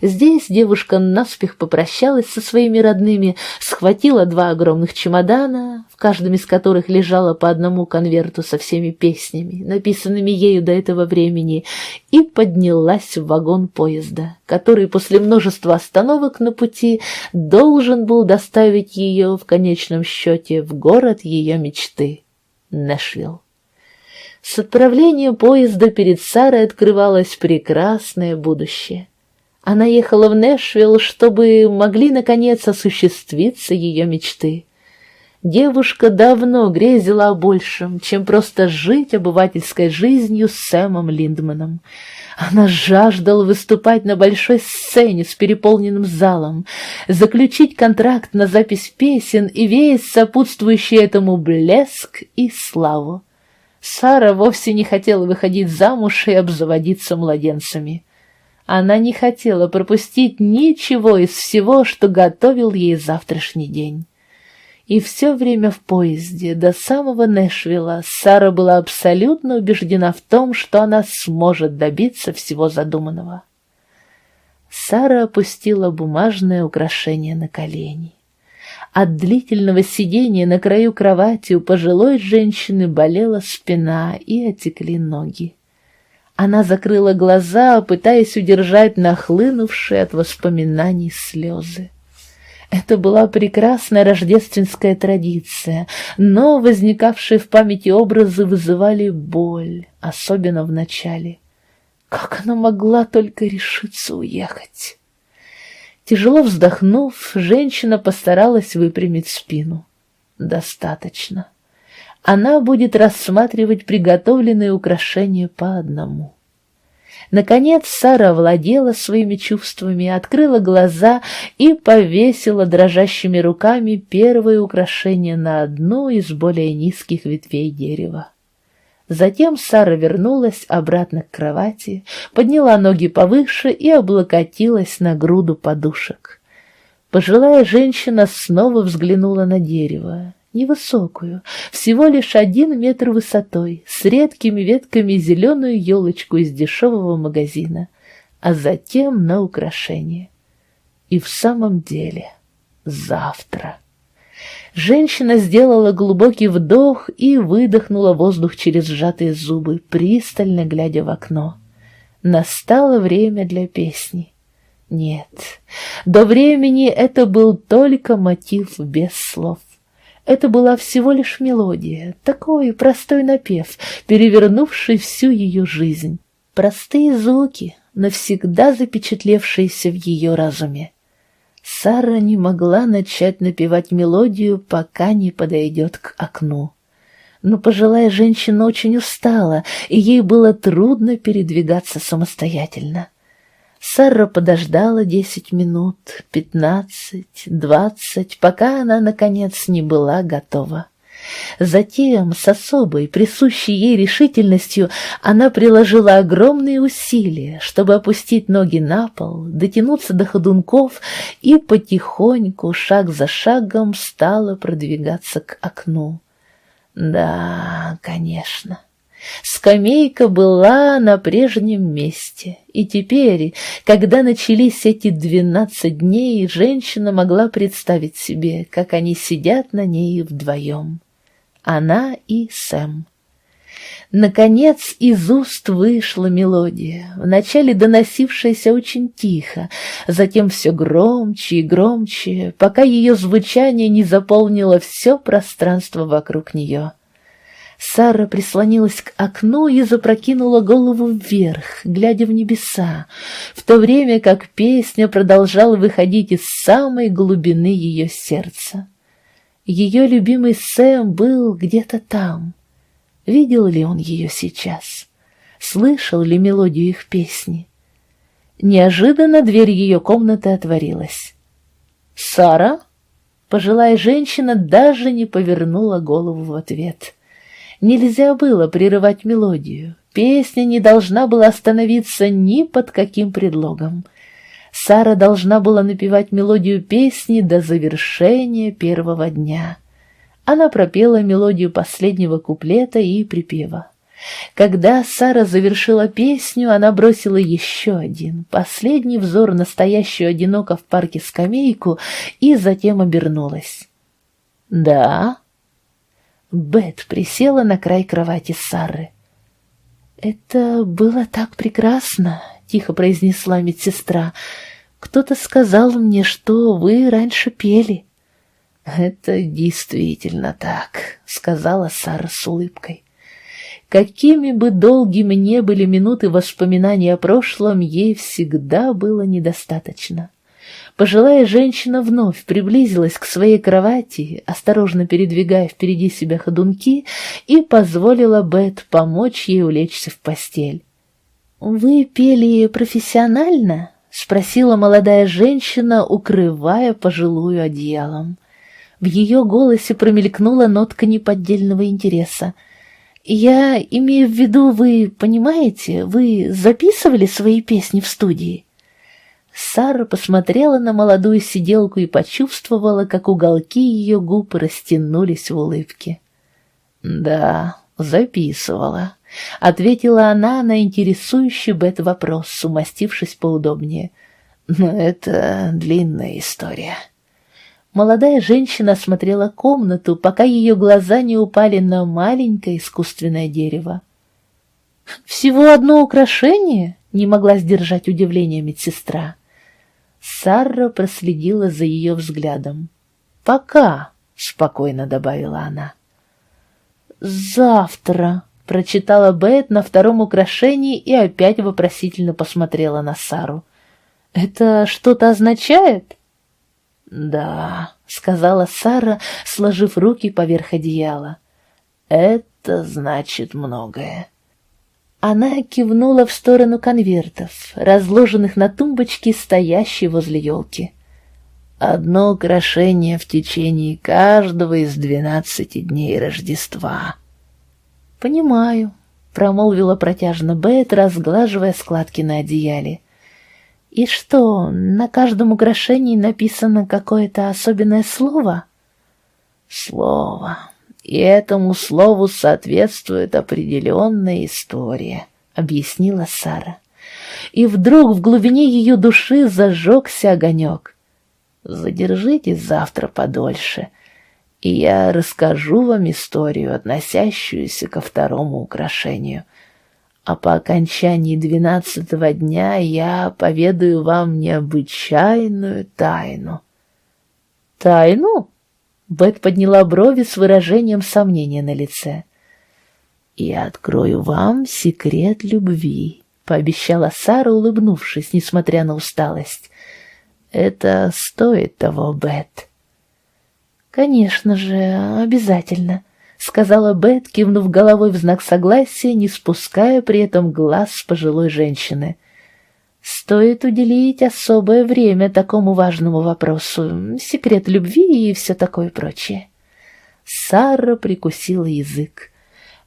Здесь девушка наспех попрощалась со своими родными, схватила два огромных чемодана, в каждом из которых лежало по одному конверту со всеми песнями, написанными ею до этого времени, и поднялась в вагон поезда, который после множества остановок на пути должен был доставить ее в конечном счете в город ее мечты — Нэшвилл. С отправлением поезда перед Сарой открывалось прекрасное будущее — она ехала в Нэшвилл, чтобы могли, наконец, осуществиться ее мечты. Девушка давно грезила о большем, чем просто жить обывательской жизнью с Сэмом Линдманом. Она жаждала выступать на большой сцене с переполненным залом, заключить контракт на запись песен и весь сопутствующий этому блеск и славу. Сара вовсе не хотела выходить замуж и обзаводиться младенцами. Она не хотела пропустить ничего из всего, что готовил ей завтрашний день. И все время в поезде до самого Нэшвилла Сара была абсолютно убеждена в том, что она сможет добиться всего задуманного. Сара опустила бумажное украшение на колени. От длительного сидения на краю кровати у пожилой женщины болела спина и отекли ноги. Она закрыла глаза, пытаясь удержать нахлынувшие от воспоминаний слезы. Это была прекрасная рождественская традиция, но возникавшие в памяти образы вызывали боль, особенно в начале. Как она могла только решиться уехать? Тяжело вздохнув, женщина постаралась выпрямить спину. Достаточно она будет рассматривать приготовленные украшения по одному. Наконец Сара овладела своими чувствами, открыла глаза и повесила дрожащими руками первое украшение на одну из более низких ветвей дерева. Затем Сара вернулась обратно к кровати, подняла ноги повыше и облокотилась на груду подушек. Пожилая женщина снова взглянула на дерево невысокую, всего лишь один метр высотой, с редкими ветками зеленую елочку из дешевого магазина, а затем на украшение. И в самом деле завтра. Женщина сделала глубокий вдох и выдохнула воздух через сжатые зубы, пристально глядя в окно. Настало время для песни. Нет, до времени это был только мотив без слов. Это была всего лишь мелодия, такой простой напев, перевернувший всю ее жизнь. Простые звуки, навсегда запечатлевшиеся в ее разуме. Сара не могла начать напевать мелодию, пока не подойдет к окну. Но пожилая женщина очень устала, и ей было трудно передвигаться самостоятельно. Сара подождала десять минут, пятнадцать, двадцать, пока она, наконец, не была готова. Затем, с особой, присущей ей решительностью, она приложила огромные усилия, чтобы опустить ноги на пол, дотянуться до ходунков и потихоньку, шаг за шагом, стала продвигаться к окну. Да, конечно. Скамейка была на прежнем месте, и теперь, когда начались эти двенадцать дней, женщина могла представить себе, как они сидят на ней вдвоем. Она и Сэм. Наконец из уст вышла мелодия, вначале доносившаяся очень тихо, затем все громче и громче, пока ее звучание не заполнило все пространство вокруг нее. Сара прислонилась к окну и запрокинула голову вверх, глядя в небеса, в то время как песня продолжала выходить из самой глубины ее сердца. Ее любимый Сэм был где-то там. Видел ли он ее сейчас? Слышал ли мелодию их песни? Неожиданно дверь ее комнаты отворилась. «Сара?» Пожилая женщина даже не повернула голову в ответ. Нельзя было прерывать мелодию. Песня не должна была остановиться ни под каким предлогом. Сара должна была напевать мелодию песни до завершения первого дня. Она пропела мелодию последнего куплета и припева. Когда Сара завершила песню, она бросила еще один, последний взор настоящую одиноко в парке скамейку и затем обернулась. «Да», Бет присела на край кровати Сары. «Это было так прекрасно», — тихо произнесла медсестра. «Кто-то сказал мне, что вы раньше пели». «Это действительно так», — сказала Сара с улыбкой. Какими бы долгими не были минуты воспоминаний о прошлом, ей всегда было недостаточно. Пожилая женщина вновь приблизилась к своей кровати, осторожно передвигая впереди себя ходунки, и позволила Бет помочь ей улечься в постель. «Вы пели профессионально?» — спросила молодая женщина, укрывая пожилую одеялом. В ее голосе промелькнула нотка неподдельного интереса. «Я имею в виду, вы понимаете, вы записывали свои песни в студии?» Сара посмотрела на молодую сиделку и почувствовала, как уголки ее губ растянулись в улыбке. «Да, записывала», — ответила она на интересующий Бет вопрос, умастившись поудобнее. «Но это длинная история». Молодая женщина осмотрела комнату, пока ее глаза не упали на маленькое искусственное дерево. «Всего одно украшение?» — не могла сдержать удивление медсестра. Сара проследила за ее взглядом. «Пока», — спокойно добавила она. «Завтра», — прочитала Бет на втором украшении и опять вопросительно посмотрела на Сару. «Это что-то означает?» «Да», — сказала Сара, сложив руки поверх одеяла. «Это значит многое». Она кивнула в сторону конвертов, разложенных на тумбочке, стоящей возле елки. Одно украшение в течение каждого из двенадцати дней Рождества. «Понимаю», — промолвила протяжно Бет, разглаживая складки на одеяле. «И что, на каждом украшении написано какое-то особенное слово?» «Слово», и этому слову соответствует определенная история», — объяснила Сара. И вдруг в глубине ее души зажегся огонек. «Задержитесь завтра подольше, и я расскажу вам историю, относящуюся ко второму украшению. А по окончании двенадцатого дня я поведаю вам необычайную тайну». «Тайну?» Бет подняла брови с выражением сомнения на лице. «Я открою вам секрет любви», — пообещала Сара, улыбнувшись, несмотря на усталость. «Это стоит того, Бет». «Конечно же, обязательно», — сказала Бет, кивнув головой в знак согласия, не спуская при этом глаз с пожилой женщины. Стоит уделить особое время такому важному вопросу, секрет любви и все такое прочее. Сара прикусила язык.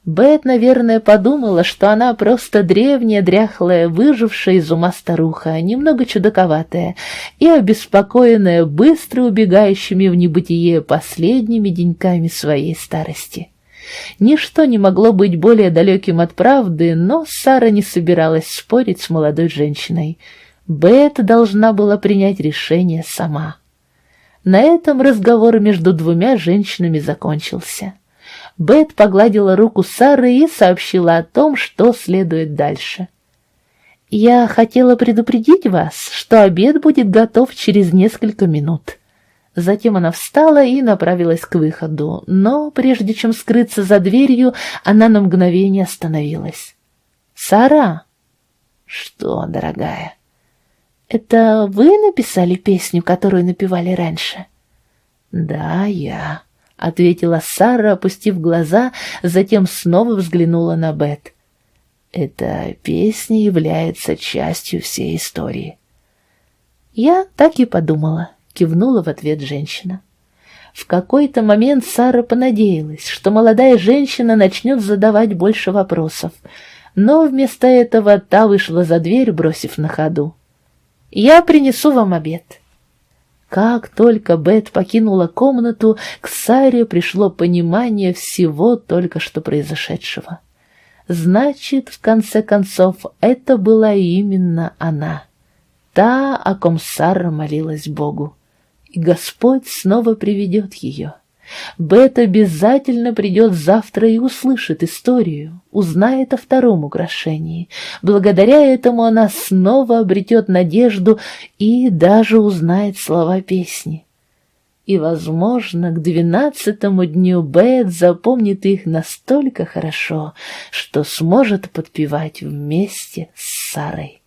Бет, наверное, подумала, что она просто древняя, дряхлая, выжившая из ума старуха, немного чудаковатая и обеспокоенная быстро убегающими в небытие последними деньками своей старости. Ничто не могло быть более далеким от правды, но Сара не собиралась спорить с молодой женщиной. Бет должна была принять решение сама. На этом разговор между двумя женщинами закончился. Бет погладила руку Сары и сообщила о том, что следует дальше. «Я хотела предупредить вас, что обед будет готов через несколько минут». Затем она встала и направилась к выходу, но прежде чем скрыться за дверью, она на мгновение остановилась. «Сара?» «Что, дорогая?» «Это вы написали песню, которую напевали раньше?» «Да, я», — ответила Сара, опустив глаза, затем снова взглянула на Бет. «Эта песня является частью всей истории». Я так и подумала кивнула в ответ женщина. В какой-то момент Сара понадеялась, что молодая женщина начнет задавать больше вопросов, но вместо этого та вышла за дверь, бросив на ходу. «Я принесу вам обед». Как только Бет покинула комнату, к Саре пришло понимание всего только что произошедшего. Значит, в конце концов, это была именно она, та, о ком Сара молилась Богу и Господь снова приведет ее. Бет обязательно придет завтра и услышит историю, узнает о втором украшении. Благодаря этому она снова обретет надежду и даже узнает слова песни. И, возможно, к двенадцатому дню Бет запомнит их настолько хорошо, что сможет подпевать вместе с Сарой.